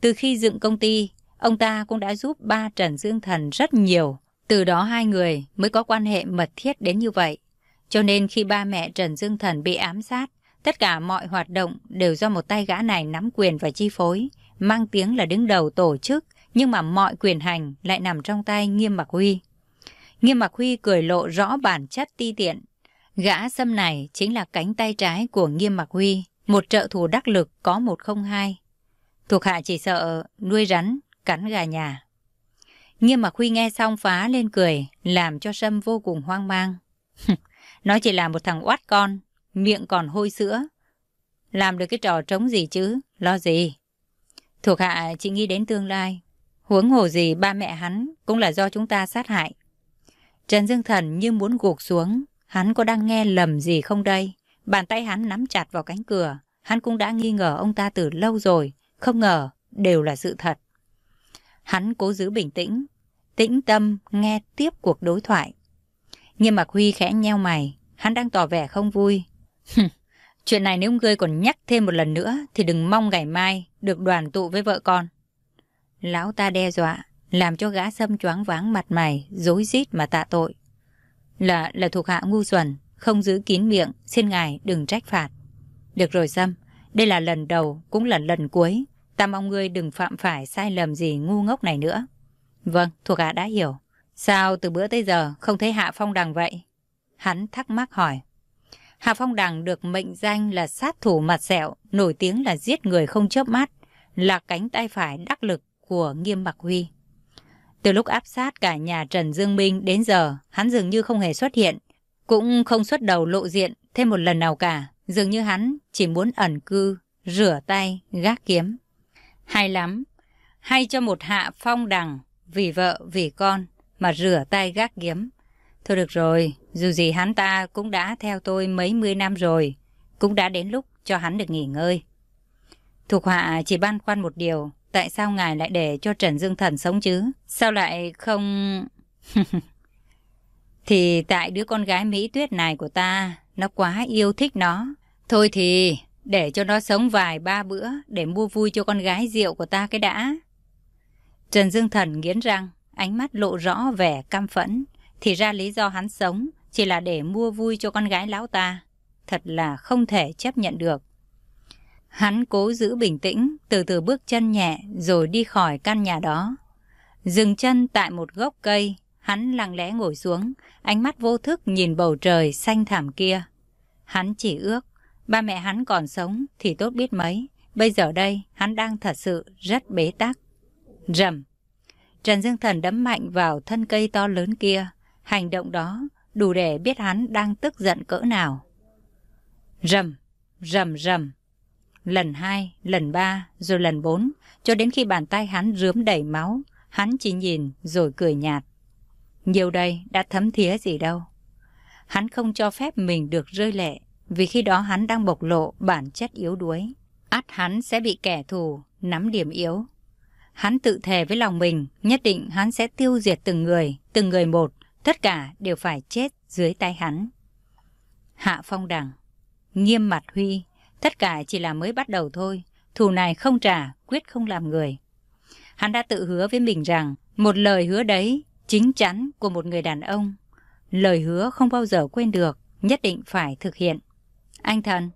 Speaker 1: Từ khi dựng công ty, ông ta cũng đã giúp ba Trần Dương Thần rất nhiều. Từ đó hai người mới có quan hệ mật thiết đến như vậy. Cho nên khi ba mẹ Trần Dương Thần bị ám sát, tất cả mọi hoạt động đều do một tay gã này nắm quyền và chi phối, mang tiếng là đứng đầu tổ chức, nhưng mà mọi quyền hành lại nằm trong tay Nghiêm Mặc Huy. Nghiêm Mặc Huy cười lộ rõ bản chất ti tiện. Gã xâm này chính là cánh tay trái của Nghiêm Mặc Huy, một trợ thủ đắc lực có một không hai. Thuộc hạ chỉ sợ nuôi rắn, cắn gà nhà. Nghiêm Mặc Huy nghe xong phá lên cười, làm cho Sâm vô cùng hoang mang. Nó chỉ là một thằng oát con, miệng còn hôi sữa. Làm được cái trò trống gì chứ, lo gì. Thuộc hạ chỉ nghĩ đến tương lai. Huống hồ gì ba mẹ hắn cũng là do chúng ta sát hại. Trần Dương Thần như muốn gục xuống. Hắn có đang nghe lầm gì không đây? Bàn tay hắn nắm chặt vào cánh cửa. Hắn cũng đã nghi ngờ ông ta từ lâu rồi. Không ngờ, đều là sự thật. Hắn cố giữ bình tĩnh, tĩnh tâm nghe tiếp cuộc đối thoại. Nhưng mà Huy khẽ nheo mày, hắn đang tỏ vẻ không vui. Chuyện này nếu ngươi còn nhắc thêm một lần nữa thì đừng mong ngày mai được đoàn tụ với vợ con. Lão ta đe dọa, làm cho gã sâm choáng váng mặt mày, dối rít mà tạ tội. Là là thuộc hạ ngu xuẩn, không giữ kín miệng, xin ngài đừng trách phạt. Được rồi Sâm, đây là lần đầu, cũng là lần cuối. Ta mong ngươi đừng phạm phải sai lầm gì ngu ngốc này nữa. Vâng, thuộc hạ đã hiểu. Sao từ bữa tới giờ không thấy Hạ Phong Đằng vậy? Hắn thắc mắc hỏi. Hạ Phong Đằng được mệnh danh là sát thủ mặt sẹo, nổi tiếng là giết người không chớp mắt, là cánh tay phải đắc lực của Nghiêm Bạc Huy. Từ lúc áp sát cả nhà Trần Dương Minh đến giờ, hắn dường như không hề xuất hiện, cũng không xuất đầu lộ diện thêm một lần nào cả. Dường như hắn chỉ muốn ẩn cư, rửa tay, gác kiếm. Hay lắm, hay cho một hạ phong đằng, vì vợ, vì con, mà rửa tay gác kiếm. Thôi được rồi, dù gì hắn ta cũng đã theo tôi mấy mươi năm rồi, cũng đã đến lúc cho hắn được nghỉ ngơi. Thuộc hạ chỉ băn khoăn một điều, tại sao ngài lại để cho Trần Dương Thần sống chứ? Sao lại không... thì tại đứa con gái Mỹ Tuyết này của ta, nó quá yêu thích nó. Thôi thì để cho nó sống vài ba bữa để mua vui cho con gái rượu của ta cái đã. Trần Dương Thần nghiến răng, ánh mắt lộ rõ vẻ căm phẫn. Thì ra lý do hắn sống chỉ là để mua vui cho con gái lão ta. Thật là không thể chấp nhận được. Hắn cố giữ bình tĩnh, từ từ bước chân nhẹ rồi đi khỏi căn nhà đó. Dừng chân tại một gốc cây, hắn lặng lẽ ngồi xuống, ánh mắt vô thức nhìn bầu trời xanh thảm kia. Hắn chỉ ước, ba mẹ hắn còn sống thì tốt biết mấy. Bây giờ đây, hắn đang thật sự rất bế tắc. Rầm. Trần Dương Thần đấm mạnh vào thân cây to lớn kia. Hành động đó đủ để biết hắn đang tức giận cỡ nào. Rầm, rầm rầm. Lần hai, lần ba, rồi lần bốn, cho đến khi bàn tay hắn rướm đầy máu, hắn chỉ nhìn rồi cười nhạt. Nhiều đây đã thấm thía gì đâu. Hắn không cho phép mình được rơi lệ, vì khi đó hắn đang bộc lộ bản chất yếu đuối. Át hắn sẽ bị kẻ thù, nắm điểm yếu. Hắn tự thề với lòng mình, nhất định hắn sẽ tiêu diệt từng người, từng người một, tất cả đều phải chết dưới tay hắn. Hạ Phong Đằng, nghiêm mặt Huy, tất cả chỉ là mới bắt đầu thôi, thù này không trả, quyết không làm người. Hắn đã tự hứa với mình rằng, một lời hứa đấy, chính chắn của một người đàn ông. Lời hứa không bao giờ quên được, nhất định phải thực hiện. Anh thần.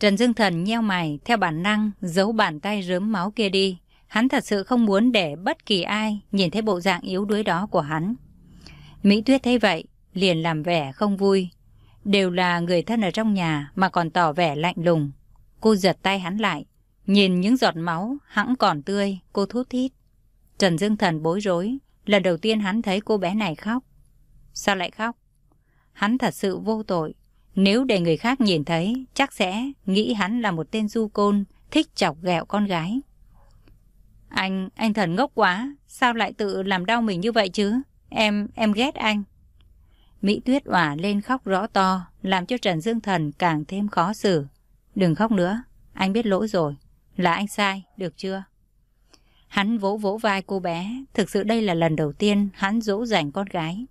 Speaker 1: Trần Dương Thần nheo mày theo bản năng giấu bàn tay rớm máu kia đi. Hắn thật sự không muốn để bất kỳ ai nhìn thấy bộ dạng yếu đuối đó của hắn. Mỹ Tuyết thấy vậy, liền làm vẻ không vui. Đều là người thân ở trong nhà mà còn tỏ vẻ lạnh lùng. Cô giật tay hắn lại. Nhìn những giọt máu hẳn còn tươi, cô thút thít. Trần Dương Thần bối rối. Lần đầu tiên hắn thấy cô bé này khóc. Sao lại khóc? Hắn thật sự vô tội. Nếu để người khác nhìn thấy, chắc sẽ nghĩ hắn là một tên du côn, thích chọc ghẹo con gái. Anh, anh thần ngốc quá, sao lại tự làm đau mình như vậy chứ? Em, em ghét anh. Mỹ Tuyết òa lên khóc rõ to, làm cho Trần Dương Thần càng thêm khó xử. Đừng khóc nữa, anh biết lỗi rồi. Là anh sai, được chưa? Hắn vỗ vỗ vai cô bé, thực sự đây là lần đầu tiên hắn dỗ dành con gái.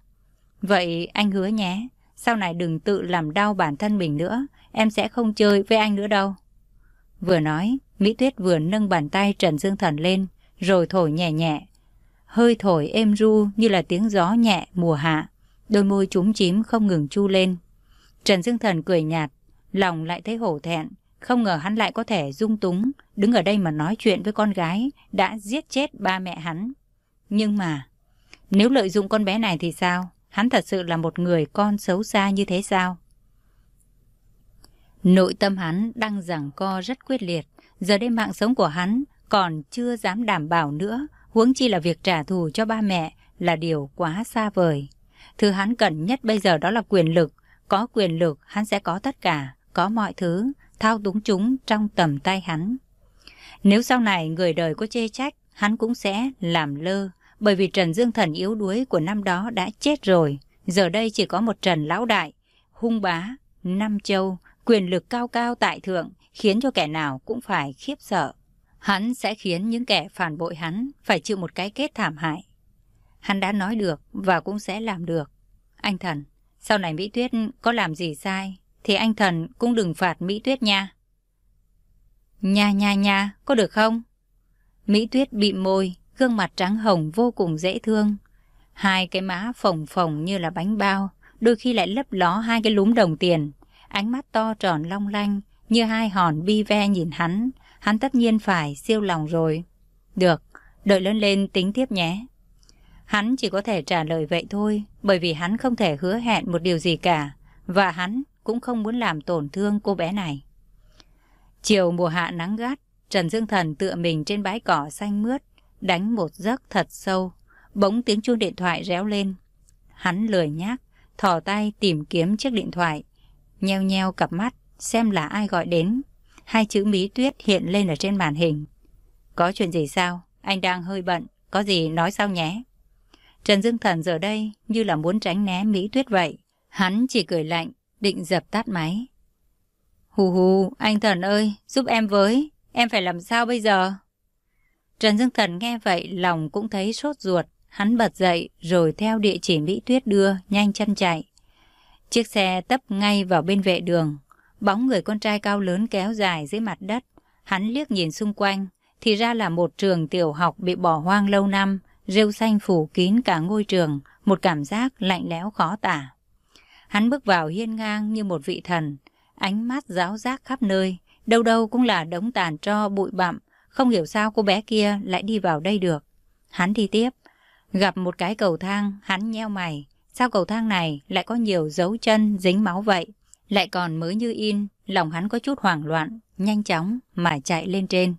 Speaker 1: Vậy anh hứa nhé, sau này đừng tự làm đau bản thân mình nữa, em sẽ không chơi với anh nữa đâu. Vừa nói, Mỹ Tuyết vừa nâng bàn tay Trần Dương Thần lên, rồi thổi nhẹ nhẹ. Hơi thổi êm ru như là tiếng gió nhẹ mùa hạ, đôi môi trúng chím không ngừng chu lên. Trần Dương Thần cười nhạt, lòng lại thấy hổ thẹn, không ngờ hắn lại có thể dung túng, đứng ở đây mà nói chuyện với con gái đã giết chết ba mẹ hắn. Nhưng mà, nếu lợi dụng con bé này thì sao? hắn thật sự là một người con xấu xa như thế sao? Nội tâm hắn đang giằng co rất quyết liệt. Giờ đây mạng sống của hắn còn chưa dám đảm bảo nữa. Huống chi là việc trả thù cho ba mẹ là điều quá xa vời. Thứ hắn cần nhất bây giờ đó là quyền lực. Có quyền lực hắn sẽ có tất cả, có mọi thứ, thao túng chúng trong tầm tay hắn. Nếu sau này người đời có chê trách, hắn cũng sẽ làm lơ, bởi vì Trần Dương Thần yếu đuối của năm đó đã chết rồi. Giờ đây chỉ có một Trần Lão Đại, hung bá, năm châu, quyền lực cao cao tại thượng, khiến cho kẻ nào cũng phải khiếp sợ. Hắn sẽ khiến những kẻ phản bội hắn phải chịu một cái kết thảm hại. Hắn đã nói được và cũng sẽ làm được. Anh thần, sau này Mỹ Tuyết có làm gì sai, thì anh thần cũng đừng phạt Mỹ Tuyết nha. Nha nha nha, có được không? Mỹ Tuyết bị môi, gương mặt trắng hồng vô cùng dễ thương. Hai cái má phồng phồng như là bánh bao, đôi khi lại lấp ló hai cái lúm đồng tiền. Ánh mắt to tròn long lanh, như hai hòn bi ve nhìn hắn. Hắn tất nhiên phải siêu lòng rồi. Được, đợi lớn lên tính tiếp nhé. Hắn chỉ có thể trả lời vậy thôi, bởi vì hắn không thể hứa hẹn một điều gì cả, và hắn cũng không muốn làm tổn thương cô bé này. Chiều mùa hạ nắng gắt, Trần Dương Thần tựa mình trên bãi cỏ xanh mướt, đánh một giấc thật sâu. Bỗng tiếng chuông điện thoại réo lên. Hắn lười nhác, thò tay tìm kiếm chiếc điện thoại, nheo nheo cặp mắt, xem là ai gọi đến. Hai chữ Mỹ Tuyết hiện lên ở trên màn hình. Có chuyện gì sao? Anh đang hơi bận, có gì nói sao nhé? Trần Dương Thần giờ đây như là muốn tránh né Mỹ Tuyết vậy. Hắn chỉ cười lạnh, định dập tắt máy. Hù hù, anh Thần ơi, giúp em với, em phải làm sao bây giờ? Trần Dương Thần nghe vậy, lòng cũng thấy sốt ruột. Hắn bật dậy, rồi theo địa chỉ Mỹ Tuyết đưa, nhanh chân chạy. Chiếc xe tấp ngay vào bên vệ đường. Bóng người con trai cao lớn kéo dài dưới mặt đất. Hắn liếc nhìn xung quanh, thì ra là một trường tiểu học bị bỏ hoang lâu năm, rêu xanh phủ kín cả ngôi trường, một cảm giác lạnh lẽo khó tả. Hắn bước vào hiên ngang như một vị thần, ánh mắt giáo giác khắp nơi, đâu đâu cũng là đống tàn tro bụi bặm, không hiểu sao cô bé kia lại đi vào đây được. Hắn đi tiếp, gặp một cái cầu thang, hắn nheo mày, sao cầu thang này lại có nhiều dấu chân dính máu vậy? Lại còn mới như in, lòng hắn có chút hoảng loạn, nhanh chóng mà chạy lên trên.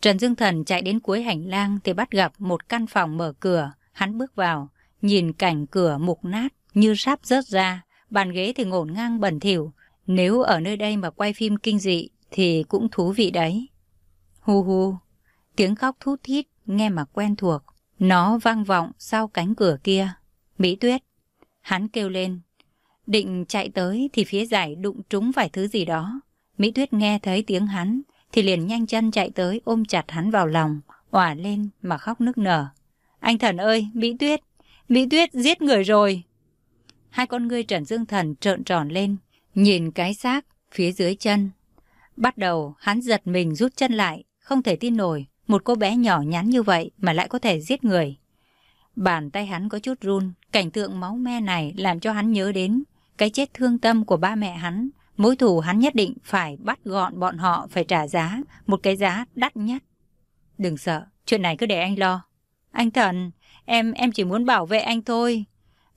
Speaker 1: Trần Dương Thần chạy đến cuối hành lang thì bắt gặp một căn phòng mở cửa. Hắn bước vào, nhìn cảnh cửa mục nát như sắp rớt ra, bàn ghế thì ngổn ngang bẩn thỉu. Nếu ở nơi đây mà quay phim kinh dị thì cũng thú vị đấy. Hu hu, tiếng khóc thút thít nghe mà quen thuộc. Nó vang vọng sau cánh cửa kia. Mỹ Tuyết, hắn kêu lên. Định chạy tới thì phía giải đụng trúng phải thứ gì đó. Mỹ Tuyết nghe thấy tiếng hắn thì liền nhanh chân chạy tới ôm chặt hắn vào lòng, òa lên mà khóc nức nở. Anh thần ơi, Mỹ Tuyết, Mỹ Tuyết giết người rồi. Hai con ngươi Trần Dương Thần trợn tròn lên, nhìn cái xác phía dưới chân. Bắt đầu hắn giật mình rút chân lại, không thể tin nổi, một cô bé nhỏ nhắn như vậy mà lại có thể giết người. Bàn tay hắn có chút run, cảnh tượng máu me này làm cho hắn nhớ đến cái chết thương tâm của ba mẹ hắn Mối thù hắn nhất định phải bắt gọn bọn họ phải trả giá, một cái giá đắt nhất. Đừng sợ, chuyện này cứ để anh lo. Anh thần, em em chỉ muốn bảo vệ anh thôi.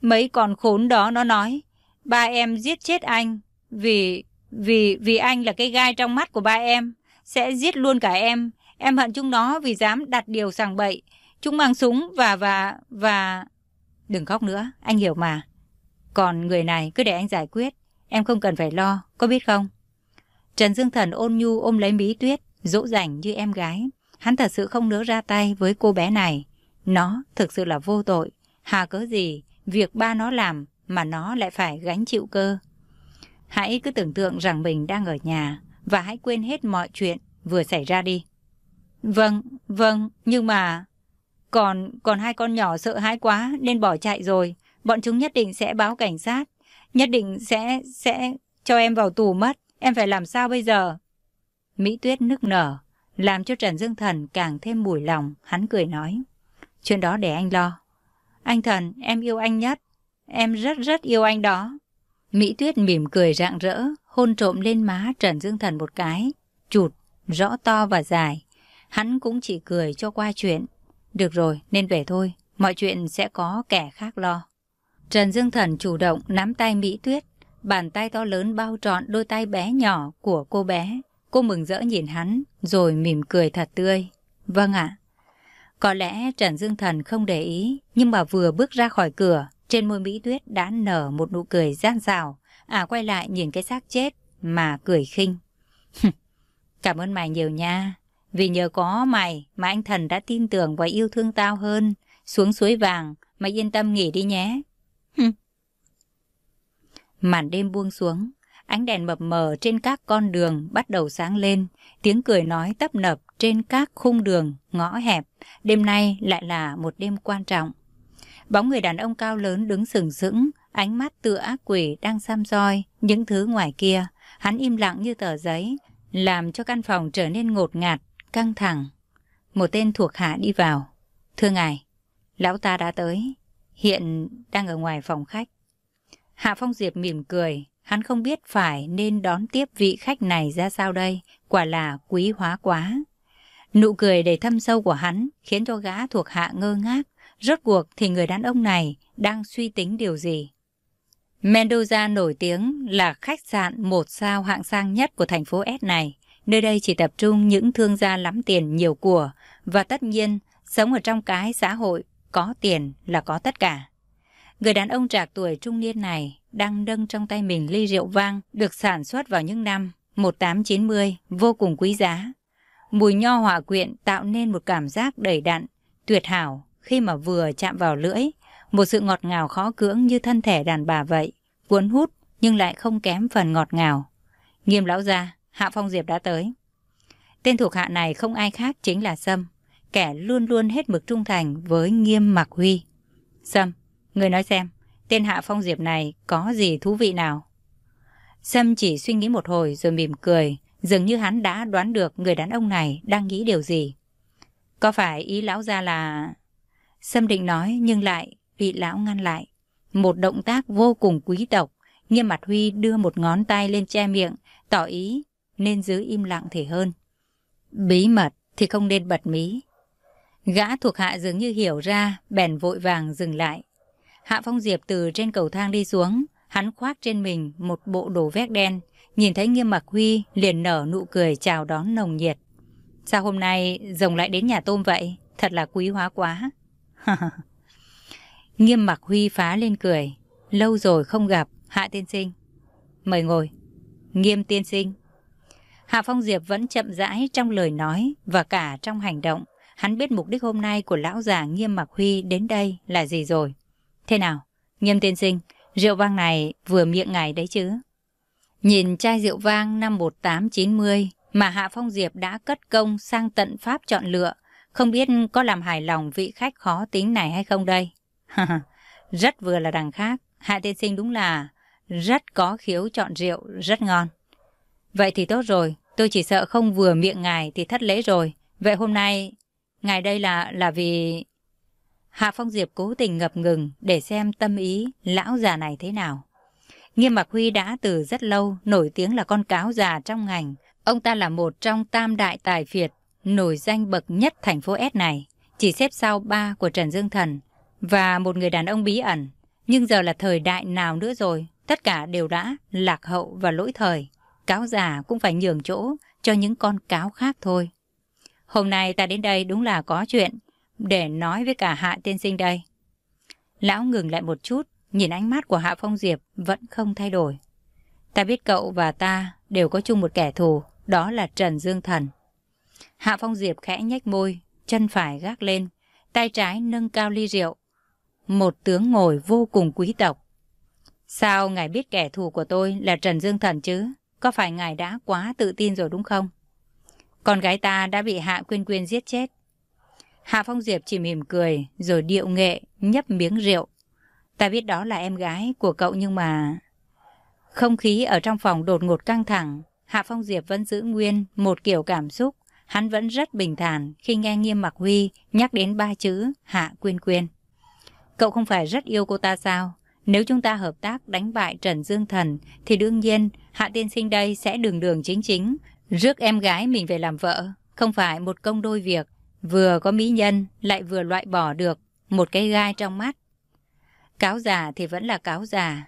Speaker 1: Mấy con khốn đó nó nói, ba em giết chết anh vì vì vì anh là cái gai trong mắt của ba em, sẽ giết luôn cả em. Em hận chúng nó vì dám đặt điều sàng bậy. Chúng mang súng và và và đừng khóc nữa, anh hiểu mà. Còn người này cứ để anh giải quyết. Em không cần phải lo, có biết không? Trần Dương Thần ôn nhu ôm lấy Mỹ Tuyết, dỗ dành như em gái. Hắn thật sự không nỡ ra tay với cô bé này. Nó thực sự là vô tội. Hà cớ gì, việc ba nó làm mà nó lại phải gánh chịu cơ. Hãy cứ tưởng tượng rằng mình đang ở nhà và hãy quên hết mọi chuyện vừa xảy ra đi. Vâng, vâng, nhưng mà... Còn còn hai con nhỏ sợ hãi quá nên bỏ chạy rồi. Bọn chúng nhất định sẽ báo cảnh sát. Nhất định sẽ, sẽ cho em vào tù mất. Em phải làm sao bây giờ? Mỹ Tuyết nức nở, làm cho Trần Dương Thần càng thêm mùi lòng. Hắn cười nói. Chuyện đó để anh lo. Anh Thần, em yêu anh nhất. Em rất rất yêu anh đó. Mỹ Tuyết mỉm cười rạng rỡ, hôn trộm lên má Trần Dương Thần một cái. Chụt, rõ to và dài. Hắn cũng chỉ cười cho qua chuyện. Được rồi, nên về thôi. Mọi chuyện sẽ có kẻ khác lo. Trần Dương Thần chủ động nắm tay Mỹ Tuyết, bàn tay to lớn bao trọn đôi tay bé nhỏ của cô bé. Cô mừng rỡ nhìn hắn, rồi mỉm cười thật tươi. Vâng ạ. Có lẽ Trần Dương Thần không để ý, nhưng mà vừa bước ra khỏi cửa, trên môi Mỹ Tuyết đã nở một nụ cười gian rào. À quay lại nhìn cái xác chết mà cười khinh. Cảm ơn mày nhiều nha. Vì nhờ có mày mà anh thần đã tin tưởng và yêu thương tao hơn. Xuống suối vàng, mày yên tâm nghỉ đi nhé. Màn đêm buông xuống, ánh đèn mập mờ trên các con đường bắt đầu sáng lên, tiếng cười nói tấp nập trên các khung đường, ngõ hẹp. Đêm nay lại là một đêm quan trọng. Bóng người đàn ông cao lớn đứng sừng sững, ánh mắt tựa ác quỷ đang xăm soi những thứ ngoài kia. Hắn im lặng như tờ giấy, làm cho căn phòng trở nên ngột ngạt, căng thẳng. Một tên thuộc hạ đi vào. Thưa ngài, lão ta đã tới, hiện đang ở ngoài phòng khách. Hạ Phong Diệp mỉm cười, hắn không biết phải nên đón tiếp vị khách này ra sao đây, quả là quý hóa quá. Nụ cười đầy thâm sâu của hắn khiến cho gã thuộc hạ ngơ ngác, rốt cuộc thì người đàn ông này đang suy tính điều gì. Mendoza nổi tiếng là khách sạn một sao hạng sang nhất của thành phố S này. Nơi đây chỉ tập trung những thương gia lắm tiền nhiều của và tất nhiên sống ở trong cái xã hội có tiền là có tất cả. Người đàn ông trạc tuổi trung niên này đang nâng trong tay mình ly rượu vang được sản xuất vào những năm 1890 vô cùng quý giá. Mùi nho hòa quyện tạo nên một cảm giác đầy đặn, tuyệt hảo khi mà vừa chạm vào lưỡi một sự ngọt ngào khó cưỡng như thân thể đàn bà vậy, cuốn hút nhưng lại không kém phần ngọt ngào. Nghiêm lão gia, Hạ Phong Diệp đã tới. Tên thuộc hạ này không ai khác chính là Sâm, kẻ luôn luôn hết mực trung thành với Nghiêm Mặc Huy. Sâm, người nói xem, tên Hạ Phong Diệp này có gì thú vị nào? Sâm chỉ suy nghĩ một hồi rồi mỉm cười, dường như hắn đã đoán được người đàn ông này đang nghĩ điều gì. Có phải ý lão ra là... Sâm định nói nhưng lại bị lão ngăn lại. Một động tác vô cùng quý tộc, nghiêm mặt Huy đưa một ngón tay lên che miệng, tỏ ý nên giữ im lặng thì hơn. Bí mật thì không nên bật mí. Gã thuộc hạ dường như hiểu ra, bèn vội vàng dừng lại. Hạ Phong Diệp từ trên cầu thang đi xuống, hắn khoác trên mình một bộ đồ vét đen, nhìn thấy nghiêm mặc Huy liền nở nụ cười chào đón nồng nhiệt. Sao hôm nay rồng lại đến nhà tôm vậy? Thật là quý hóa quá. Nghiêm mặc Huy phá lên cười. Lâu rồi không gặp, Hạ tiên sinh. Mời ngồi. Nghiêm tiên sinh. Hạ Phong Diệp vẫn chậm rãi trong lời nói và cả trong hành động. Hắn biết mục đích hôm nay của lão già Nghiêm Mặc Huy đến đây là gì rồi. Thế nào? Nghiêm tiên sinh, rượu vang này vừa miệng ngài đấy chứ? Nhìn chai rượu vang năm 1890 mà Hạ Phong Diệp đã cất công sang tận Pháp chọn lựa, không biết có làm hài lòng vị khách khó tính này hay không đây? rất vừa là đằng khác. Hạ tiên sinh đúng là rất có khiếu chọn rượu, rất ngon. Vậy thì tốt rồi, tôi chỉ sợ không vừa miệng ngài thì thất lễ rồi. Vậy hôm nay, ngài đây là là vì... Hạ Phong Diệp cố tình ngập ngừng để xem tâm ý lão già này thế nào. Nghiêm Mạc Huy đã từ rất lâu nổi tiếng là con cáo già trong ngành. Ông ta là một trong tam đại tài phiệt, nổi danh bậc nhất thành phố S này, chỉ xếp sau ba của Trần Dương Thần và một người đàn ông bí ẩn. Nhưng giờ là thời đại nào nữa rồi, tất cả đều đã lạc hậu và lỗi thời. Cáo già cũng phải nhường chỗ cho những con cáo khác thôi. Hôm nay ta đến đây đúng là có chuyện để nói với cả Hạ tiên sinh đây. Lão ngừng lại một chút, nhìn ánh mắt của Hạ Phong Diệp vẫn không thay đổi. Ta biết cậu và ta đều có chung một kẻ thù, đó là Trần Dương Thần. Hạ Phong Diệp khẽ nhếch môi, chân phải gác lên, tay trái nâng cao ly rượu, một tướng ngồi vô cùng quý tộc. Sao ngài biết kẻ thù của tôi là Trần Dương Thần chứ? Có phải ngài đã quá tự tin rồi đúng không? Con gái ta đã bị Hạ Quyên Quyên giết chết. Hạ Phong Diệp chỉ mỉm cười rồi điệu nghệ nhấp miếng rượu. Ta biết đó là em gái của cậu nhưng mà... Không khí ở trong phòng đột ngột căng thẳng. Hạ Phong Diệp vẫn giữ nguyên một kiểu cảm xúc. Hắn vẫn rất bình thản khi nghe Nghiêm Mặc Huy nhắc đến ba chữ Hạ Quyên Quyên. Cậu không phải rất yêu cô ta sao? Nếu chúng ta hợp tác đánh bại Trần Dương Thần, thì đương nhiên Hạ Tiên Sinh đây sẽ đường đường chính chính, rước em gái mình về làm vợ. Không phải một công đôi việc, vừa có mỹ nhân, lại vừa loại bỏ được một cái gai trong mắt. Cáo già thì vẫn là cáo già.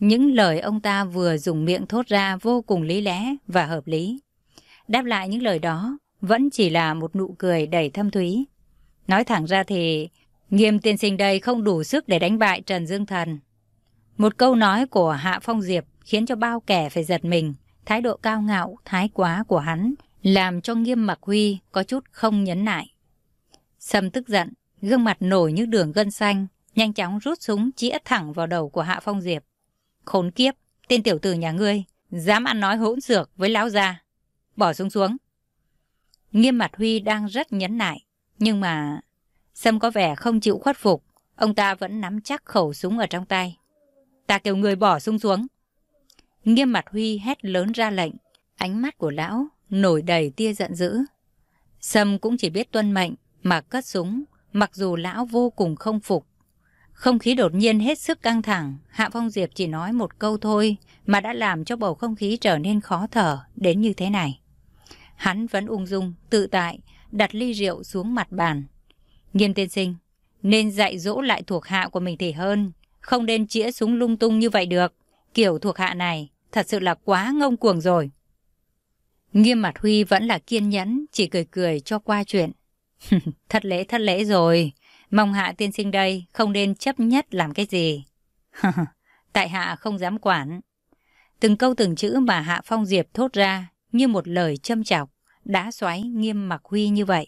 Speaker 1: Những lời ông ta vừa dùng miệng thốt ra vô cùng lý lẽ và hợp lý. Đáp lại những lời đó vẫn chỉ là một nụ cười đầy thâm thúy. Nói thẳng ra thì nghiêm tiên sinh đây không đủ sức để đánh bại Trần Dương Thần. Một câu nói của Hạ Phong Diệp khiến cho bao kẻ phải giật mình. Thái độ cao ngạo, thái quá của hắn làm cho nghiêm mặc huy có chút không nhấn nại. Sâm tức giận, gương mặt nổi những đường gân xanh, nhanh chóng rút súng chĩa thẳng vào đầu của Hạ Phong Diệp. Khốn kiếp, tên tiểu tử nhà ngươi, dám ăn nói hỗn xược với lão gia. Bỏ súng xuống. Nghiêm mặt Huy đang rất nhấn nại, nhưng mà... Sâm có vẻ không chịu khuất phục, ông ta vẫn nắm chắc khẩu súng ở trong tay. Ta kêu người bỏ súng xuống. Nghiêm mặt Huy hét lớn ra lệnh, ánh mắt của lão nổi đầy tia giận dữ. Sâm cũng chỉ biết tuân mệnh mà cất súng, mặc dù lão vô cùng không phục. Không khí đột nhiên hết sức căng thẳng, Hạ Phong Diệp chỉ nói một câu thôi mà đã làm cho bầu không khí trở nên khó thở đến như thế này. Hắn vẫn ung dung, tự tại, đặt ly rượu xuống mặt bàn. Nghiêm tiên sinh, nên dạy dỗ lại thuộc hạ của mình thì hơn, không nên chĩa súng lung tung như vậy được. Kiểu thuộc hạ này thật sự là quá ngông cuồng rồi. Nghiêm mặt Huy vẫn là kiên nhẫn, chỉ cười cười cho qua chuyện. thật lễ thật lễ rồi, mong hạ tiên sinh đây không nên chấp nhất làm cái gì. Tại hạ không dám quản. Từng câu từng chữ mà Hạ Phong Diệp thốt ra như một lời châm chọc, đã xoáy nghiêm mặc Huy như vậy.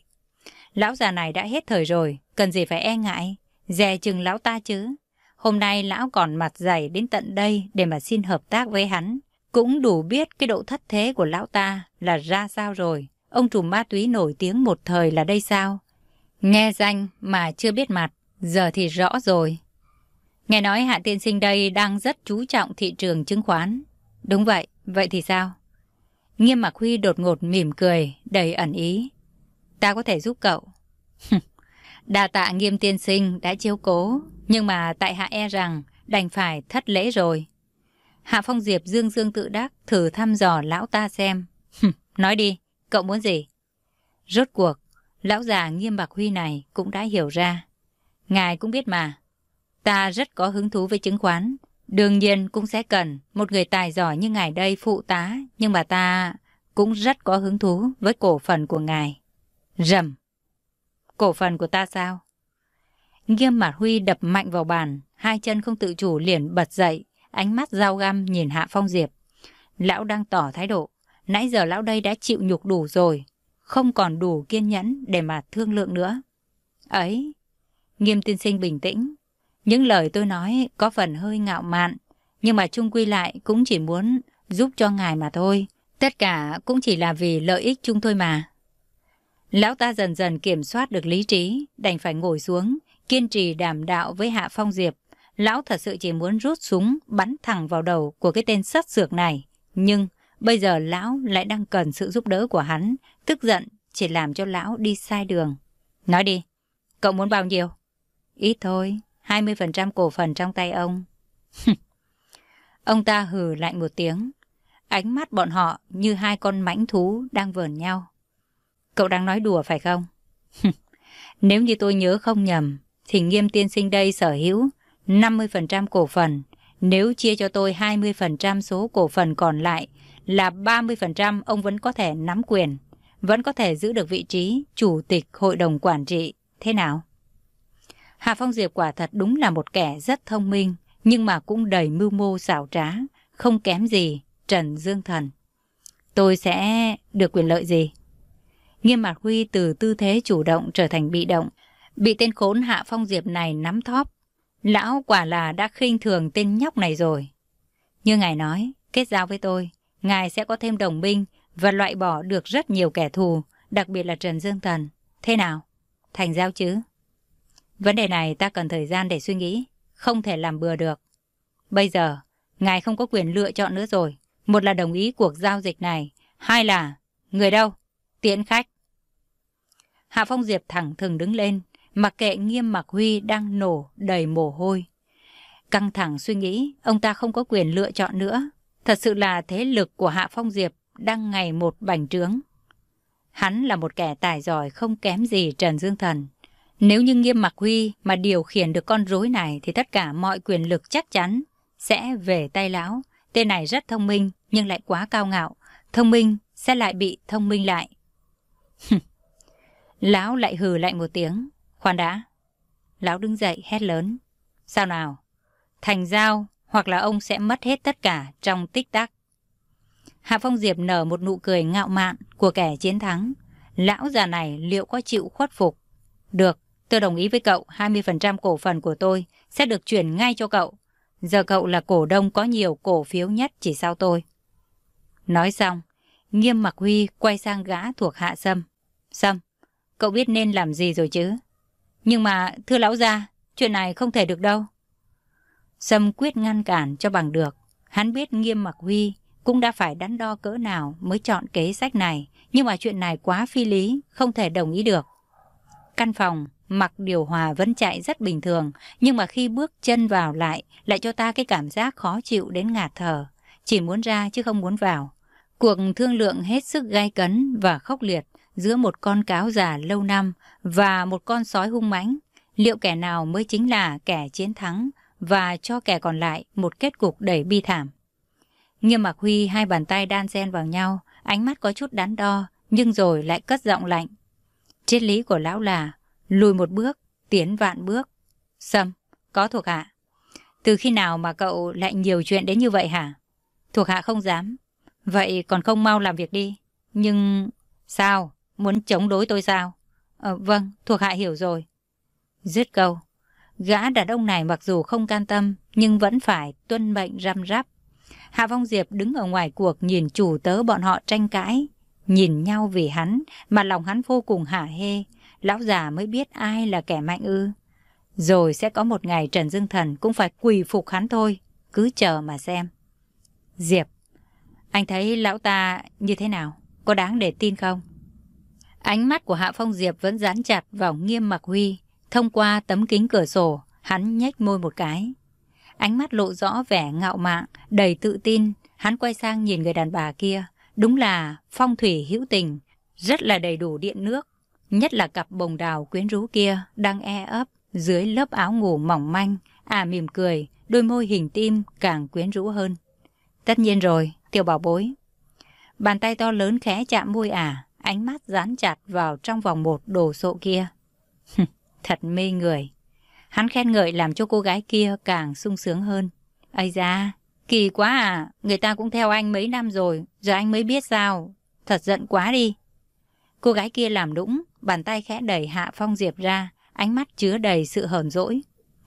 Speaker 1: Lão già này đã hết thời rồi, cần gì phải e ngại, dè chừng lão ta chứ. Hôm nay lão còn mặt dày đến tận đây để mà xin hợp tác với hắn. Cũng đủ biết cái độ thất thế của lão ta là ra sao rồi. Ông trùm ma túy nổi tiếng một thời là đây sao? Nghe danh mà chưa biết mặt, giờ thì rõ rồi. Nghe nói Hạ Tiên Sinh đây đang rất chú trọng thị trường chứng khoán. Đúng vậy, vậy thì sao? Nghiêm Mạc Huy đột ngột mỉm cười, đầy ẩn ý. Ta có thể giúp cậu. Đà tạ Nghiêm Tiên Sinh đã chiếu cố, nhưng mà tại hạ e rằng đành phải thất lễ rồi. Hạ Phong Diệp dương dương tự đắc thử thăm dò lão ta xem. Nói đi, cậu muốn gì? Rốt cuộc, lão già nghiêm bạc huy này cũng đã hiểu ra. Ngài cũng biết mà, ta rất có hứng thú với chứng khoán. Đương nhiên cũng sẽ cần một người tài giỏi như ngài đây phụ tá, nhưng mà ta cũng rất có hứng thú với cổ phần của ngài. Rầm! Cổ phần của ta sao? Nghiêm mặt Huy đập mạnh vào bàn, hai chân không tự chủ liền bật dậy, ánh mắt dao găm nhìn Hạ Phong Diệp. Lão đang tỏ thái độ, nãy giờ lão đây đã chịu nhục đủ rồi, không còn đủ kiên nhẫn để mà thương lượng nữa. Ấy, nghiêm tiên sinh bình tĩnh, những lời tôi nói có phần hơi ngạo mạn, nhưng mà chung quy lại cũng chỉ muốn giúp cho ngài mà thôi. Tất cả cũng chỉ là vì lợi ích chung thôi mà. Lão ta dần dần kiểm soát được lý trí, đành phải ngồi xuống, kiên trì đảm đạo với Hạ Phong Diệp. Lão thật sự chỉ muốn rút súng, bắn thẳng vào đầu của cái tên sắt sược này. Nhưng bây giờ lão lại đang cần sự giúp đỡ của hắn, tức giận chỉ làm cho lão đi sai đường. Nói đi, cậu muốn bao nhiêu? Ít thôi, 20% cổ phần trong tay ông. ông ta hừ lạnh một tiếng. Ánh mắt bọn họ như hai con mãnh thú đang vờn nhau. Cậu đang nói đùa phải không? Nếu như tôi nhớ không nhầm, thì nghiêm tiên sinh đây sở hữu 50% cổ phần. Nếu chia cho tôi 20% số cổ phần còn lại là 30% ông vẫn có thể nắm quyền, vẫn có thể giữ được vị trí chủ tịch hội đồng quản trị. Thế nào? Hà Phong Diệp quả thật đúng là một kẻ rất thông minh, nhưng mà cũng đầy mưu mô xảo trá, không kém gì Trần Dương Thần. Tôi sẽ được quyền lợi gì? Nghiêm mặt Huy từ tư thế chủ động trở thành bị động, bị tên khốn Hạ Phong Diệp này nắm thóp. Lão quả là đã khinh thường tên nhóc này rồi. Như ngài nói, kết giao với tôi, ngài sẽ có thêm đồng minh và loại bỏ được rất nhiều kẻ thù, đặc biệt là Trần Dương Thần. Thế nào? Thành giao chứ? Vấn đề này ta cần thời gian để suy nghĩ, không thể làm bừa được. Bây giờ, ngài không có quyền lựa chọn nữa rồi. Một là đồng ý cuộc giao dịch này, hai là người đâu? Tiễn khách. Hạ Phong Diệp thẳng thừng đứng lên, mặc kệ nghiêm mặc Huy đang nổ đầy mồ hôi. Căng thẳng suy nghĩ, ông ta không có quyền lựa chọn nữa. Thật sự là thế lực của Hạ Phong Diệp đang ngày một bành trướng. Hắn là một kẻ tài giỏi không kém gì Trần Dương Thần. Nếu như Nghiêm Mặc Huy mà điều khiển được con rối này thì tất cả mọi quyền lực chắc chắn sẽ về tay lão. Tên này rất thông minh nhưng lại quá cao ngạo. Thông minh sẽ lại bị thông minh lại. lão lại hừ lạnh một tiếng. Khoan đã. Lão đứng dậy hét lớn. Sao nào? Thành giao hoặc là ông sẽ mất hết tất cả trong tích tắc. Hạ Phong Diệp nở một nụ cười ngạo mạn của kẻ chiến thắng. Lão già này liệu có chịu khuất phục? Được, tôi đồng ý với cậu, 20% cổ phần của tôi sẽ được chuyển ngay cho cậu. Giờ cậu là cổ đông có nhiều cổ phiếu nhất chỉ sau tôi. Nói xong, Nghiêm Mặc Huy quay sang gã thuộc Hạ Sâm. Sâm, cậu biết nên làm gì rồi chứ? Nhưng mà, thưa lão gia, chuyện này không thể được đâu. Sâm quyết ngăn cản cho bằng được. Hắn biết Nghiêm Mặc Huy cũng đã phải đắn đo cỡ nào mới chọn kế sách này, nhưng mà chuyện này quá phi lý, không thể đồng ý được. Căn phòng, mặc điều hòa vẫn chạy rất bình thường, nhưng mà khi bước chân vào lại, lại cho ta cái cảm giác khó chịu đến ngạt thở. Chỉ muốn ra chứ không muốn vào. Cuộc thương lượng hết sức gai cấn và khốc liệt giữa một con cáo già lâu năm và một con sói hung mãnh. Liệu kẻ nào mới chính là kẻ chiến thắng và cho kẻ còn lại một kết cục đầy bi thảm? Nghiêm Mạc Huy hai bàn tay đan xen vào nhau, ánh mắt có chút đắn đo, nhưng rồi lại cất giọng lạnh. Triết lý của lão là lùi một bước, tiến vạn bước. Sâm, có thuộc hạ. Từ khi nào mà cậu lại nhiều chuyện đến như vậy hả? Thuộc hạ không dám. Vậy còn không mau làm việc đi. Nhưng... Sao? Muốn chống đối tôi sao? Ờ, vâng, thuộc hạ hiểu rồi. Dứt câu. Gã đàn ông này mặc dù không can tâm, nhưng vẫn phải tuân mệnh răm rắp. Hạ Phong Diệp đứng ở ngoài cuộc nhìn chủ tớ bọn họ tranh cãi. Nhìn nhau vì hắn, mà lòng hắn vô cùng hả hê. Lão già mới biết ai là kẻ mạnh ư. Rồi sẽ có một ngày Trần Dương Thần cũng phải quỳ phục hắn thôi. Cứ chờ mà xem. Diệp, anh thấy lão ta như thế nào? Có đáng để tin không? Ánh mắt của Hạ Phong Diệp vẫn dán chặt vào nghiêm mặc huy. Thông qua tấm kính cửa sổ, hắn nhếch môi một cái. Ánh mắt lộ rõ vẻ ngạo mạn, đầy tự tin. Hắn quay sang nhìn người đàn bà kia. Đúng là phong thủy hữu tình, rất là đầy đủ điện nước. Nhất là cặp bồng đào quyến rũ kia đang e ấp dưới lớp áo ngủ mỏng manh. À mỉm cười, đôi môi hình tim càng quyến rũ hơn. Tất nhiên rồi, tiểu bảo bối. Bàn tay to lớn khẽ chạm môi ả, ánh mắt dán chặt vào trong vòng một đồ sộ kia. Thật mê người. Hắn khen ngợi làm cho cô gái kia càng sung sướng hơn. Ây da, kỳ quá à, người ta cũng theo anh mấy năm rồi, giờ anh mới biết sao. Thật giận quá đi. Cô gái kia làm đũng, bàn tay khẽ đẩy Hạ Phong Diệp ra, ánh mắt chứa đầy sự hờn dỗi.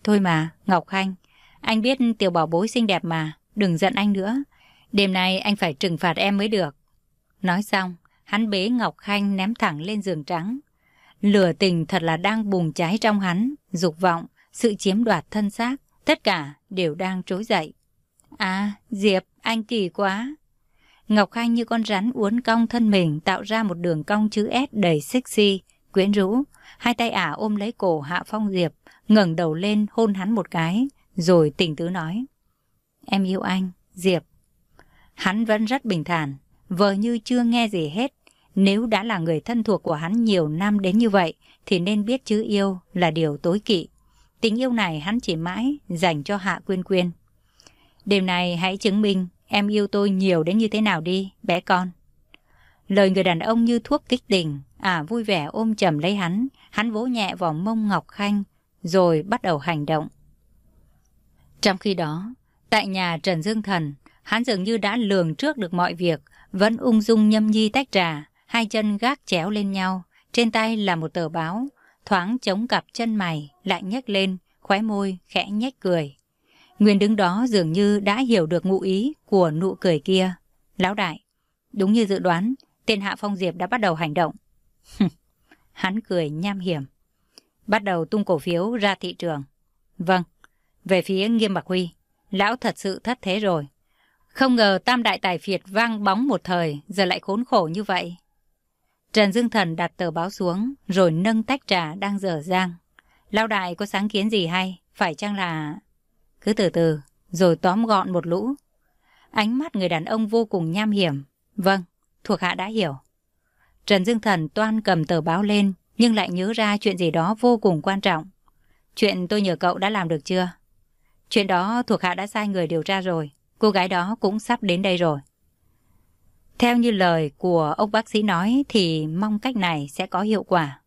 Speaker 1: Thôi mà, Ngọc Khanh, anh biết tiểu bảo bối xinh đẹp mà, đừng giận anh nữa. Đêm nay anh phải trừng phạt em mới được. Nói xong, hắn bế Ngọc Khanh ném thẳng lên giường trắng. Lửa tình thật là đang bùng cháy trong hắn, dục vọng, sự chiếm đoạt thân xác, tất cả đều đang trỗi dậy. À, Diệp, anh kỳ quá. Ngọc Khanh như con rắn uốn cong thân mình tạo ra một đường cong chữ S đầy sexy, quyến rũ. Hai tay ả ôm lấy cổ Hạ Phong Diệp, ngẩng đầu lên hôn hắn một cái, rồi tình tứ nói. Em yêu anh, Diệp. Hắn vẫn rất bình thản, vờ như chưa nghe gì hết. Nếu đã là người thân thuộc của hắn nhiều năm đến như vậy, thì nên biết chữ yêu là điều tối kỵ. Tình yêu này hắn chỉ mãi dành cho Hạ Quyên Quyên. Đêm này hãy chứng minh em yêu tôi nhiều đến như thế nào đi, bé con. Lời người đàn ông như thuốc kích tình, à vui vẻ ôm chầm lấy hắn, hắn vỗ nhẹ vào mông Ngọc Khanh, rồi bắt đầu hành động. Trong khi đó, tại nhà Trần Dương Thần, hắn dường như đã lường trước được mọi việc, vẫn ung dung nhâm nhi tách trà, hai chân gác chéo lên nhau, trên tay là một tờ báo, thoáng chống cặp chân mày, lại nhếch lên, khóe môi, khẽ nhếch cười. Nguyên đứng đó dường như đã hiểu được ngụ ý của nụ cười kia. Lão đại, đúng như dự đoán, tên Hạ Phong Diệp đã bắt đầu hành động. Hắn cười nham hiểm. Bắt đầu tung cổ phiếu ra thị trường. Vâng, về phía Nghiêm Bạc Huy, lão thật sự thất thế rồi. Không ngờ tam đại tài phiệt vang bóng một thời, giờ lại khốn khổ như vậy. Trần Dương Thần đặt tờ báo xuống, rồi nâng tách trà đang dở dang. Lão đại có sáng kiến gì hay? Phải chăng là... Cứ từ từ, rồi tóm gọn một lũ. Ánh mắt người đàn ông vô cùng nham hiểm. Vâng, thuộc hạ đã hiểu. Trần Dương Thần toan cầm tờ báo lên, nhưng lại nhớ ra chuyện gì đó vô cùng quan trọng. Chuyện tôi nhờ cậu đã làm được chưa? Chuyện đó thuộc hạ đã sai người điều tra rồi. Cô gái đó cũng sắp đến đây rồi. Theo như lời của ông bác sĩ nói thì mong cách này sẽ có hiệu quả.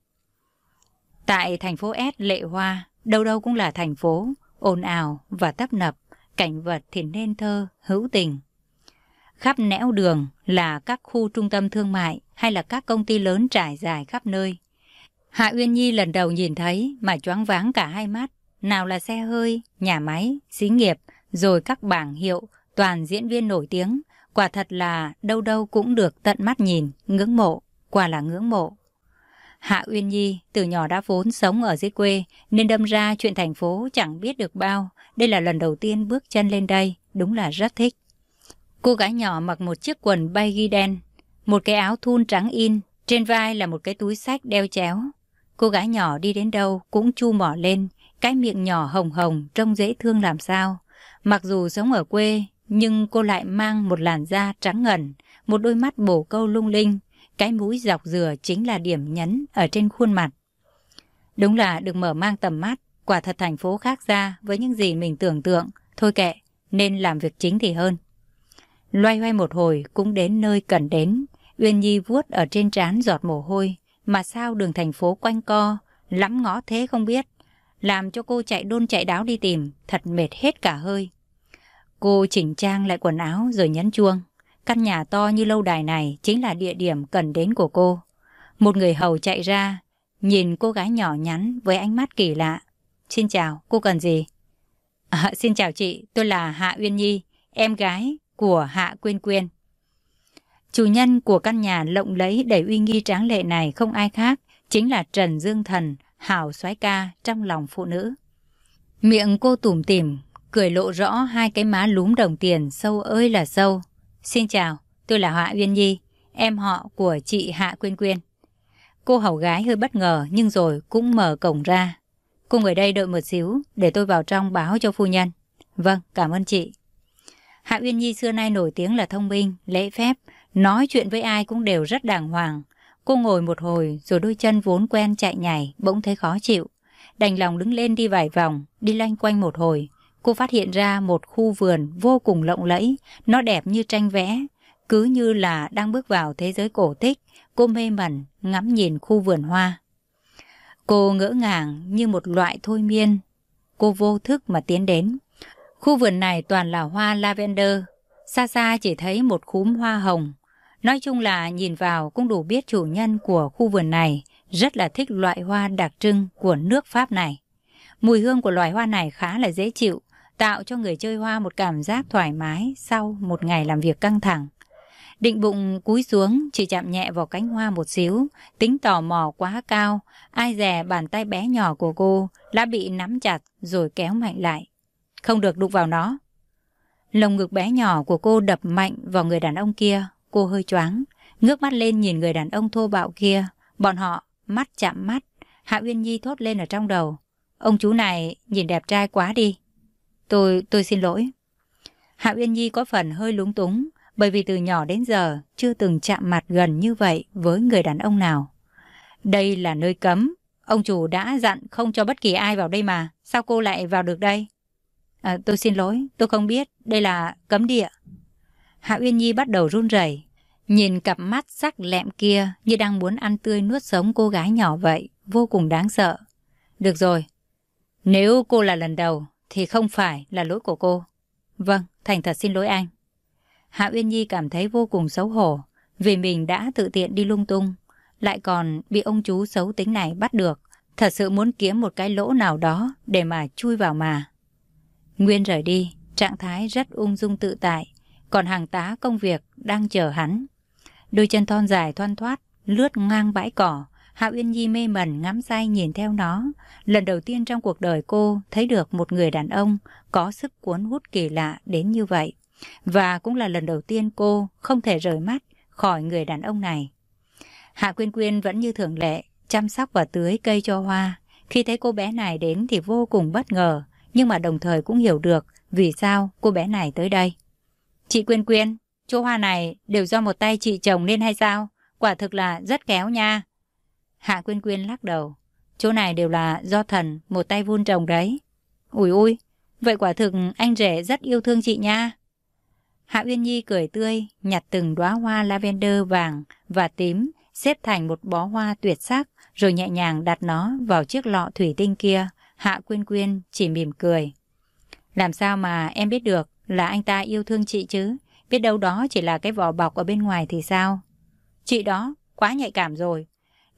Speaker 1: Tại thành phố S Lệ Hoa, đâu đâu cũng là thành phố, ồn ào và tấp nập, cảnh vật thì nên thơ, hữu tình. Khắp nẻo đường là các khu trung tâm thương mại hay là các công ty lớn trải dài khắp nơi. Hạ Uyên Nhi lần đầu nhìn thấy mà choáng váng cả hai mắt. Nào là xe hơi, nhà máy, xí nghiệp, rồi các bảng hiệu, toàn diễn viên nổi tiếng. Quả thật là đâu đâu cũng được tận mắt nhìn, ngưỡng mộ, quả là ngưỡng mộ. Hạ Uyên Nhi từ nhỏ đã vốn sống ở dưới quê nên đâm ra chuyện thành phố chẳng biết được bao. Đây là lần đầu tiên bước chân lên đây, đúng là rất thích. Cô gái nhỏ mặc một chiếc quần bay ghi đen, một cái áo thun trắng in, trên vai là một cái túi sách đeo chéo. Cô gái nhỏ đi đến đâu cũng chu mỏ lên, cái miệng nhỏ hồng hồng trông dễ thương làm sao. Mặc dù sống ở quê, nhưng cô lại mang một làn da trắng ngần, một đôi mắt bổ câu lung linh, cái mũi dọc dừa chính là điểm nhấn ở trên khuôn mặt. Đúng là được mở mang tầm mắt, quả thật thành phố khác ra với những gì mình tưởng tượng. Thôi kệ, nên làm việc chính thì hơn. Loay hoay một hồi cũng đến nơi cần đến. Uyên Nhi vuốt ở trên trán giọt mồ hôi. Mà sao đường thành phố quanh co, lắm ngõ thế không biết. Làm cho cô chạy đôn chạy đáo đi tìm, thật mệt hết cả hơi. Cô chỉnh trang lại quần áo rồi nhấn chuông. Căn nhà to như lâu đài này chính là địa điểm cần đến của cô. Một người hầu chạy ra, nhìn cô gái nhỏ nhắn với ánh mắt kỳ lạ. Xin chào, cô cần gì? À, xin chào chị, tôi là Hạ Uyên Nhi, em gái của Hạ Quyên Quyên. Chủ nhân của căn nhà lộng lẫy đầy uy nghi tráng lệ này không ai khác, chính là Trần Dương Thần, hào soái ca trong lòng phụ nữ. Miệng cô tủm tỉm, cười lộ rõ hai cái má lúm đồng tiền sâu ơi là sâu. Xin chào, tôi là Hạ Uyên Nhi, em họ của chị Hạ Quyên Quyên. Cô hầu gái hơi bất ngờ nhưng rồi cũng mở cổng ra. Cô ngồi đây đợi một xíu để tôi vào trong báo cho phu nhân. Vâng, cảm ơn chị. Hạ Uyên Nhi xưa nay nổi tiếng là thông minh, lễ phép, nói chuyện với ai cũng đều rất đàng hoàng. Cô ngồi một hồi rồi đôi chân vốn quen chạy nhảy, bỗng thấy khó chịu. Đành lòng đứng lên đi vài vòng, đi loanh quanh một hồi. Cô phát hiện ra một khu vườn vô cùng lộng lẫy, nó đẹp như tranh vẽ. Cứ như là đang bước vào thế giới cổ tích, cô mê mẩn ngắm nhìn khu vườn hoa. Cô ngỡ ngàng như một loại thôi miên. Cô vô thức mà tiến đến. Khu vườn này toàn là hoa lavender. Xa xa chỉ thấy một khúm hoa hồng. Nói chung là nhìn vào cũng đủ biết chủ nhân của khu vườn này rất là thích loại hoa đặc trưng của nước Pháp này. Mùi hương của loài hoa này khá là dễ chịu, tạo cho người chơi hoa một cảm giác thoải mái sau một ngày làm việc căng thẳng. Định bụng cúi xuống, chỉ chạm nhẹ vào cánh hoa một xíu, tính tò mò quá cao, ai dè bàn tay bé nhỏ của cô đã bị nắm chặt rồi kéo mạnh lại. Không được đụng vào nó. Lồng ngực bé nhỏ của cô đập mạnh vào người đàn ông kia, cô hơi choáng, ngước mắt lên nhìn người đàn ông thô bạo kia. Bọn họ, mắt chạm mắt, Hạ Uyên Nhi thốt lên ở trong đầu. Ông chú này nhìn đẹp trai quá đi. Tôi, tôi xin lỗi. Hạ Uyên Nhi có phần hơi lúng túng, bởi vì từ nhỏ đến giờ chưa từng chạm mặt gần như vậy với người đàn ông nào. Đây là nơi cấm, ông chủ đã dặn không cho bất kỳ ai vào đây mà, sao cô lại vào được đây? À, tôi xin lỗi, tôi không biết, đây là cấm địa. Hạ Uyên Nhi bắt đầu run rẩy, nhìn cặp mắt sắc lẹm kia như đang muốn ăn tươi nuốt sống cô gái nhỏ vậy, vô cùng đáng sợ. Được rồi, nếu cô là lần đầu thì không phải là lỗi của cô. Vâng, thành thật xin lỗi anh. Hạ Uyên Nhi cảm thấy vô cùng xấu hổ vì mình đã tự tiện đi lung tung, lại còn bị ông chú xấu tính này bắt được. Thật sự muốn kiếm một cái lỗ nào đó để mà chui vào mà. Nguyên rời đi, trạng thái rất ung dung tự tại, còn hàng tá công việc đang chờ hắn. Đôi chân thon dài thoăn thoát, lướt ngang bãi cỏ, Hạ Uyên Nhi mê mẩn ngắm say nhìn theo nó. Lần đầu tiên trong cuộc đời cô thấy được một người đàn ông có sức cuốn hút kỳ lạ đến như vậy. Và cũng là lần đầu tiên cô không thể rời mắt khỏi người đàn ông này. Hạ Quyên Quyên vẫn như thường lệ, chăm sóc và tưới cây cho hoa. Khi thấy cô bé này đến thì vô cùng bất ngờ, nhưng mà đồng thời cũng hiểu được vì sao cô bé này tới đây. Chị Quyên Quyên, chỗ hoa này đều do một tay chị chồng nên hay sao? Quả thực là rất kéo nha. Hạ Quyên Quyên lắc đầu. Chỗ này đều là do thần một tay vun trồng đấy. Ui ui, vậy quả thực anh rể rất yêu thương chị nha. Hạ Uyên Nhi cười tươi, nhặt từng đóa hoa lavender vàng và tím, xếp thành một bó hoa tuyệt sắc, rồi nhẹ nhàng đặt nó vào chiếc lọ thủy tinh kia. Hạ Quyên Quyên chỉ mỉm cười. Làm sao mà em biết được là anh ta yêu thương chị chứ? Biết đâu đó chỉ là cái vỏ bọc ở bên ngoài thì sao? Chị đó, quá nhạy cảm rồi.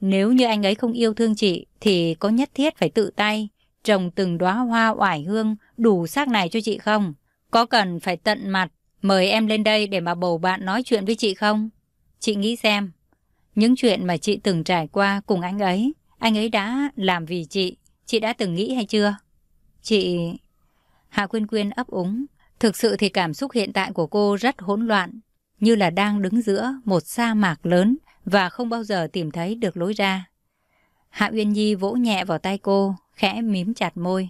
Speaker 1: Nếu như anh ấy không yêu thương chị, thì có nhất thiết phải tự tay trồng từng đóa hoa oải hương đủ sắc này cho chị không? Có cần phải tận mặt mời em lên đây để mà bầu bạn nói chuyện với chị không? Chị nghĩ xem, những chuyện mà chị từng trải qua cùng anh ấy, anh ấy đã làm vì chị, chị đã từng nghĩ hay chưa? Chị... Hạ Quyên Quyên ấp úng, thực sự thì cảm xúc hiện tại của cô rất hỗn loạn, như là đang đứng giữa một sa mạc lớn và không bao giờ tìm thấy được lối ra. Hạ Uyên Nhi vỗ nhẹ vào tay cô, khẽ mím chặt môi.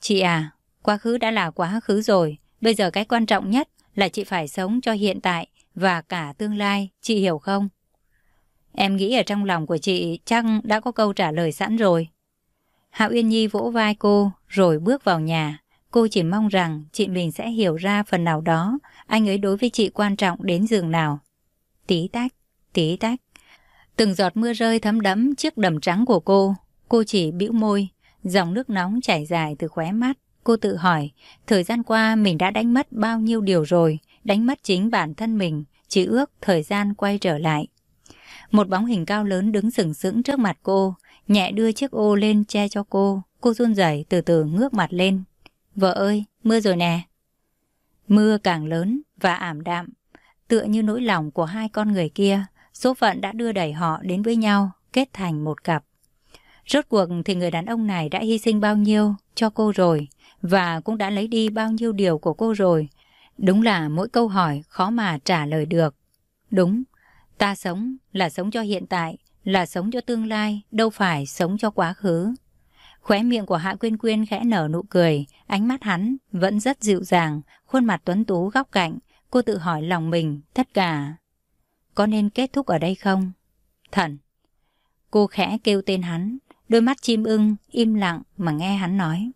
Speaker 1: Chị à, quá khứ đã là quá khứ rồi, bây giờ cái quan trọng nhất là chị phải sống cho hiện tại và cả tương lai, chị hiểu không? Em nghĩ ở trong lòng của chị chắc đã có câu trả lời sẵn rồi. Hạ Uyên Nhi vỗ vai cô rồi bước vào nhà. Cô chỉ mong rằng chị mình sẽ hiểu ra phần nào đó anh ấy đối với chị quan trọng đến giường nào. Tí tách, tí tách. Từng giọt mưa rơi thấm đẫm chiếc đầm trắng của cô. Cô chỉ bĩu môi, dòng nước nóng chảy dài từ khóe mắt. Cô tự hỏi, thời gian qua mình đã đánh mất bao nhiêu điều rồi, đánh mất chính bản thân mình, chỉ ước thời gian quay trở lại. Một bóng hình cao lớn đứng sừng sững trước mặt cô, nhẹ đưa chiếc ô lên che cho cô. Cô run rẩy từ từ ngước mặt lên. Vợ ơi, mưa rồi nè. Mưa càng lớn và ảm đạm, tựa như nỗi lòng của hai con người kia, số phận đã đưa đẩy họ đến với nhau, kết thành một cặp. Rốt cuộc thì người đàn ông này đã hy sinh bao nhiêu cho cô rồi, và cũng đã lấy đi bao nhiêu điều của cô rồi. Đúng là mỗi câu hỏi khó mà trả lời được. Đúng, ta sống là sống cho hiện tại, là sống cho tương lai, đâu phải sống cho quá khứ. Khóe miệng của Hạ Quyên Quyên khẽ nở nụ cười, ánh mắt hắn vẫn rất dịu dàng, khuôn mặt tuấn tú góc cạnh. Cô tự hỏi lòng mình, tất cả. Có nên kết thúc ở đây không? Thần. Cô khẽ kêu tên hắn, đôi mắt chim ưng, im lặng mà nghe hắn nói.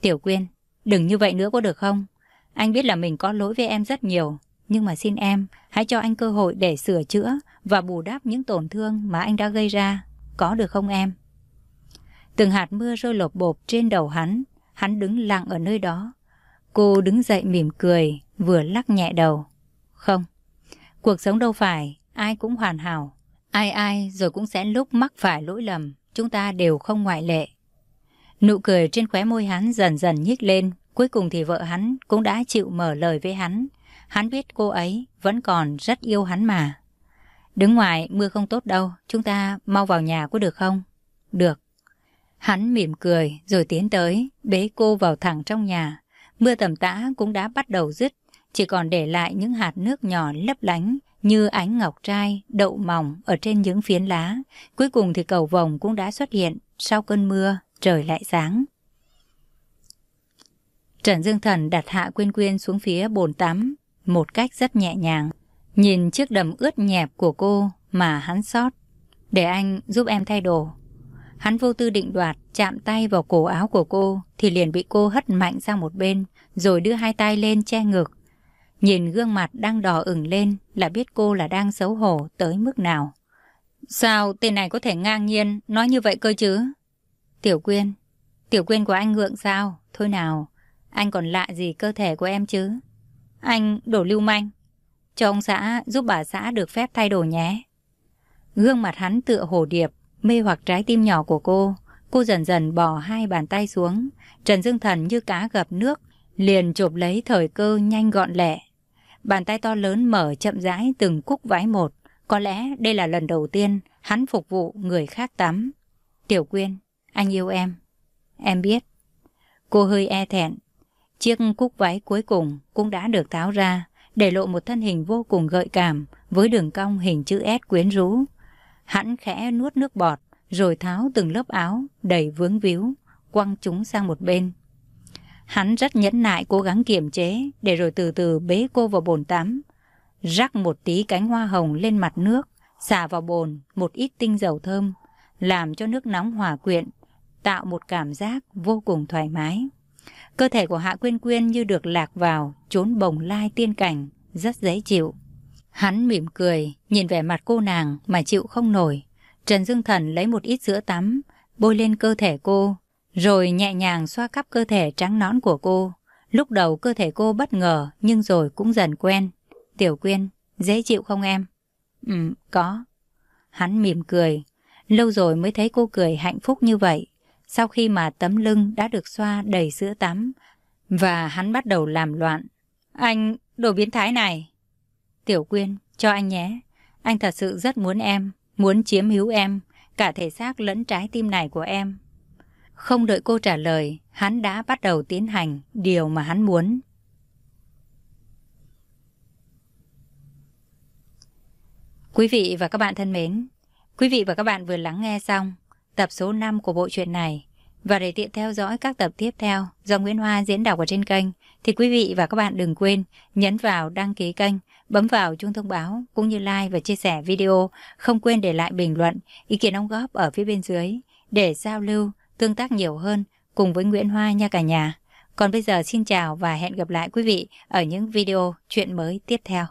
Speaker 1: Tiểu Quyên, đừng như vậy nữa có được không? Anh biết là mình có lỗi với em rất nhiều, nhưng mà xin em, hãy cho anh cơ hội để sửa chữa và bù đắp những tổn thương mà anh đã gây ra. Có được không em? Từng hạt mưa rơi lộp bộp trên đầu hắn, hắn đứng lặng ở nơi đó. Cô đứng dậy mỉm cười, vừa lắc nhẹ đầu. Không, cuộc sống đâu phải, ai cũng hoàn hảo. Ai ai rồi cũng sẽ lúc mắc phải lỗi lầm, chúng ta đều không ngoại lệ. Nụ cười trên khóe môi hắn dần dần nhích lên, cuối cùng thì vợ hắn cũng đã chịu mở lời với hắn. Hắn biết cô ấy vẫn còn rất yêu hắn mà. Đứng ngoài mưa không tốt đâu, chúng ta mau vào nhà có được không? Được. Hắn mỉm cười rồi tiến tới, bế cô vào thẳng trong nhà. Mưa tầm tã cũng đã bắt đầu dứt, chỉ còn để lại những hạt nước nhỏ lấp lánh như ánh ngọc trai, đậu mỏng ở trên những phiến lá. Cuối cùng thì cầu vồng cũng đã xuất hiện sau cơn mưa trời lại sáng. Trần Dương Thần đặt Hạ Quyên Quyên xuống phía bồn tắm, một cách rất nhẹ nhàng. Nhìn chiếc đầm ướt nhẹp của cô mà hắn sót. Để anh giúp em thay đồ. Hắn vô tư định đoạt, chạm tay vào cổ áo của cô, thì liền bị cô hất mạnh sang một bên, rồi đưa hai tay lên che ngực. Nhìn gương mặt đang đỏ ửng lên là biết cô là đang xấu hổ tới mức nào. Sao tên này có thể ngang nhiên nói như vậy cơ chứ? Tiểu Quyên, Tiểu Quyên của anh ngượng sao? Thôi nào, anh còn lạ gì cơ thể của em chứ? Anh đổ lưu manh. Cho ông xã giúp bà xã được phép thay đổi nhé. Gương mặt hắn tựa hồ điệp, mê hoặc trái tim nhỏ của cô. Cô dần dần bỏ hai bàn tay xuống. Trần Dương Thần như cá gặp nước, liền chộp lấy thời cơ nhanh gọn lẹ. Bàn tay to lớn mở chậm rãi từng cúc vái một. Có lẽ đây là lần đầu tiên hắn phục vụ người khác tắm. Tiểu Quyên, anh yêu em. Em biết. Cô hơi e thẹn. Chiếc cúc váy cuối cùng cũng đã được tháo ra, để lộ một thân hình vô cùng gợi cảm với đường cong hình chữ S quyến rũ. Hắn khẽ nuốt nước bọt, rồi tháo từng lớp áo đầy vướng víu, quăng chúng sang một bên. Hắn rất nhẫn nại cố gắng kiềm chế để rồi từ từ bế cô vào bồn tắm. Rắc một tí cánh hoa hồng lên mặt nước, xả vào bồn một ít tinh dầu thơm, làm cho nước nóng hòa quyện, tạo một cảm giác vô cùng thoải mái. Cơ thể của Hạ Quyên Quyên như được lạc vào chốn bồng lai tiên cảnh, rất dễ chịu. Hắn mỉm cười, nhìn vẻ mặt cô nàng mà chịu không nổi. Trần Dương Thần lấy một ít sữa tắm, bôi lên cơ thể cô, rồi nhẹ nhàng xoa khắp cơ thể trắng nõn của cô. Lúc đầu cơ thể cô bất ngờ, nhưng rồi cũng dần quen. Tiểu Quyên, dễ chịu không em? Ừ, có. Hắn mỉm cười. Lâu rồi mới thấy cô cười hạnh phúc như vậy. Sau khi mà tấm lưng đã được xoa đầy sữa tắm, và hắn bắt đầu làm loạn. Anh, đồ biến thái này. Tiểu Quyên, cho anh nhé. Anh thật sự rất muốn em, muốn chiếm hữu em, cả thể xác lẫn trái tim này của em. Không đợi cô trả lời, hắn đã bắt đầu tiến hành điều mà hắn muốn. Quý vị và các bạn thân mến, quý vị và các bạn vừa lắng nghe xong tập số 5 của bộ truyện này. Và để tiện theo dõi các tập tiếp theo do Nguyễn Hoa diễn đọc ở trên kênh, thì quý vị và các bạn đừng quên nhấn vào đăng ký kênh, bấm vào chuông thông báo, cũng như like và chia sẻ video. Không quên để lại bình luận, ý kiến đóng góp ở phía bên dưới để giao lưu, tương tác nhiều hơn cùng với Nguyễn Hoa nha cả nhà. Còn bây giờ xin chào và hẹn gặp lại quý vị ở những video chuyện mới tiếp theo.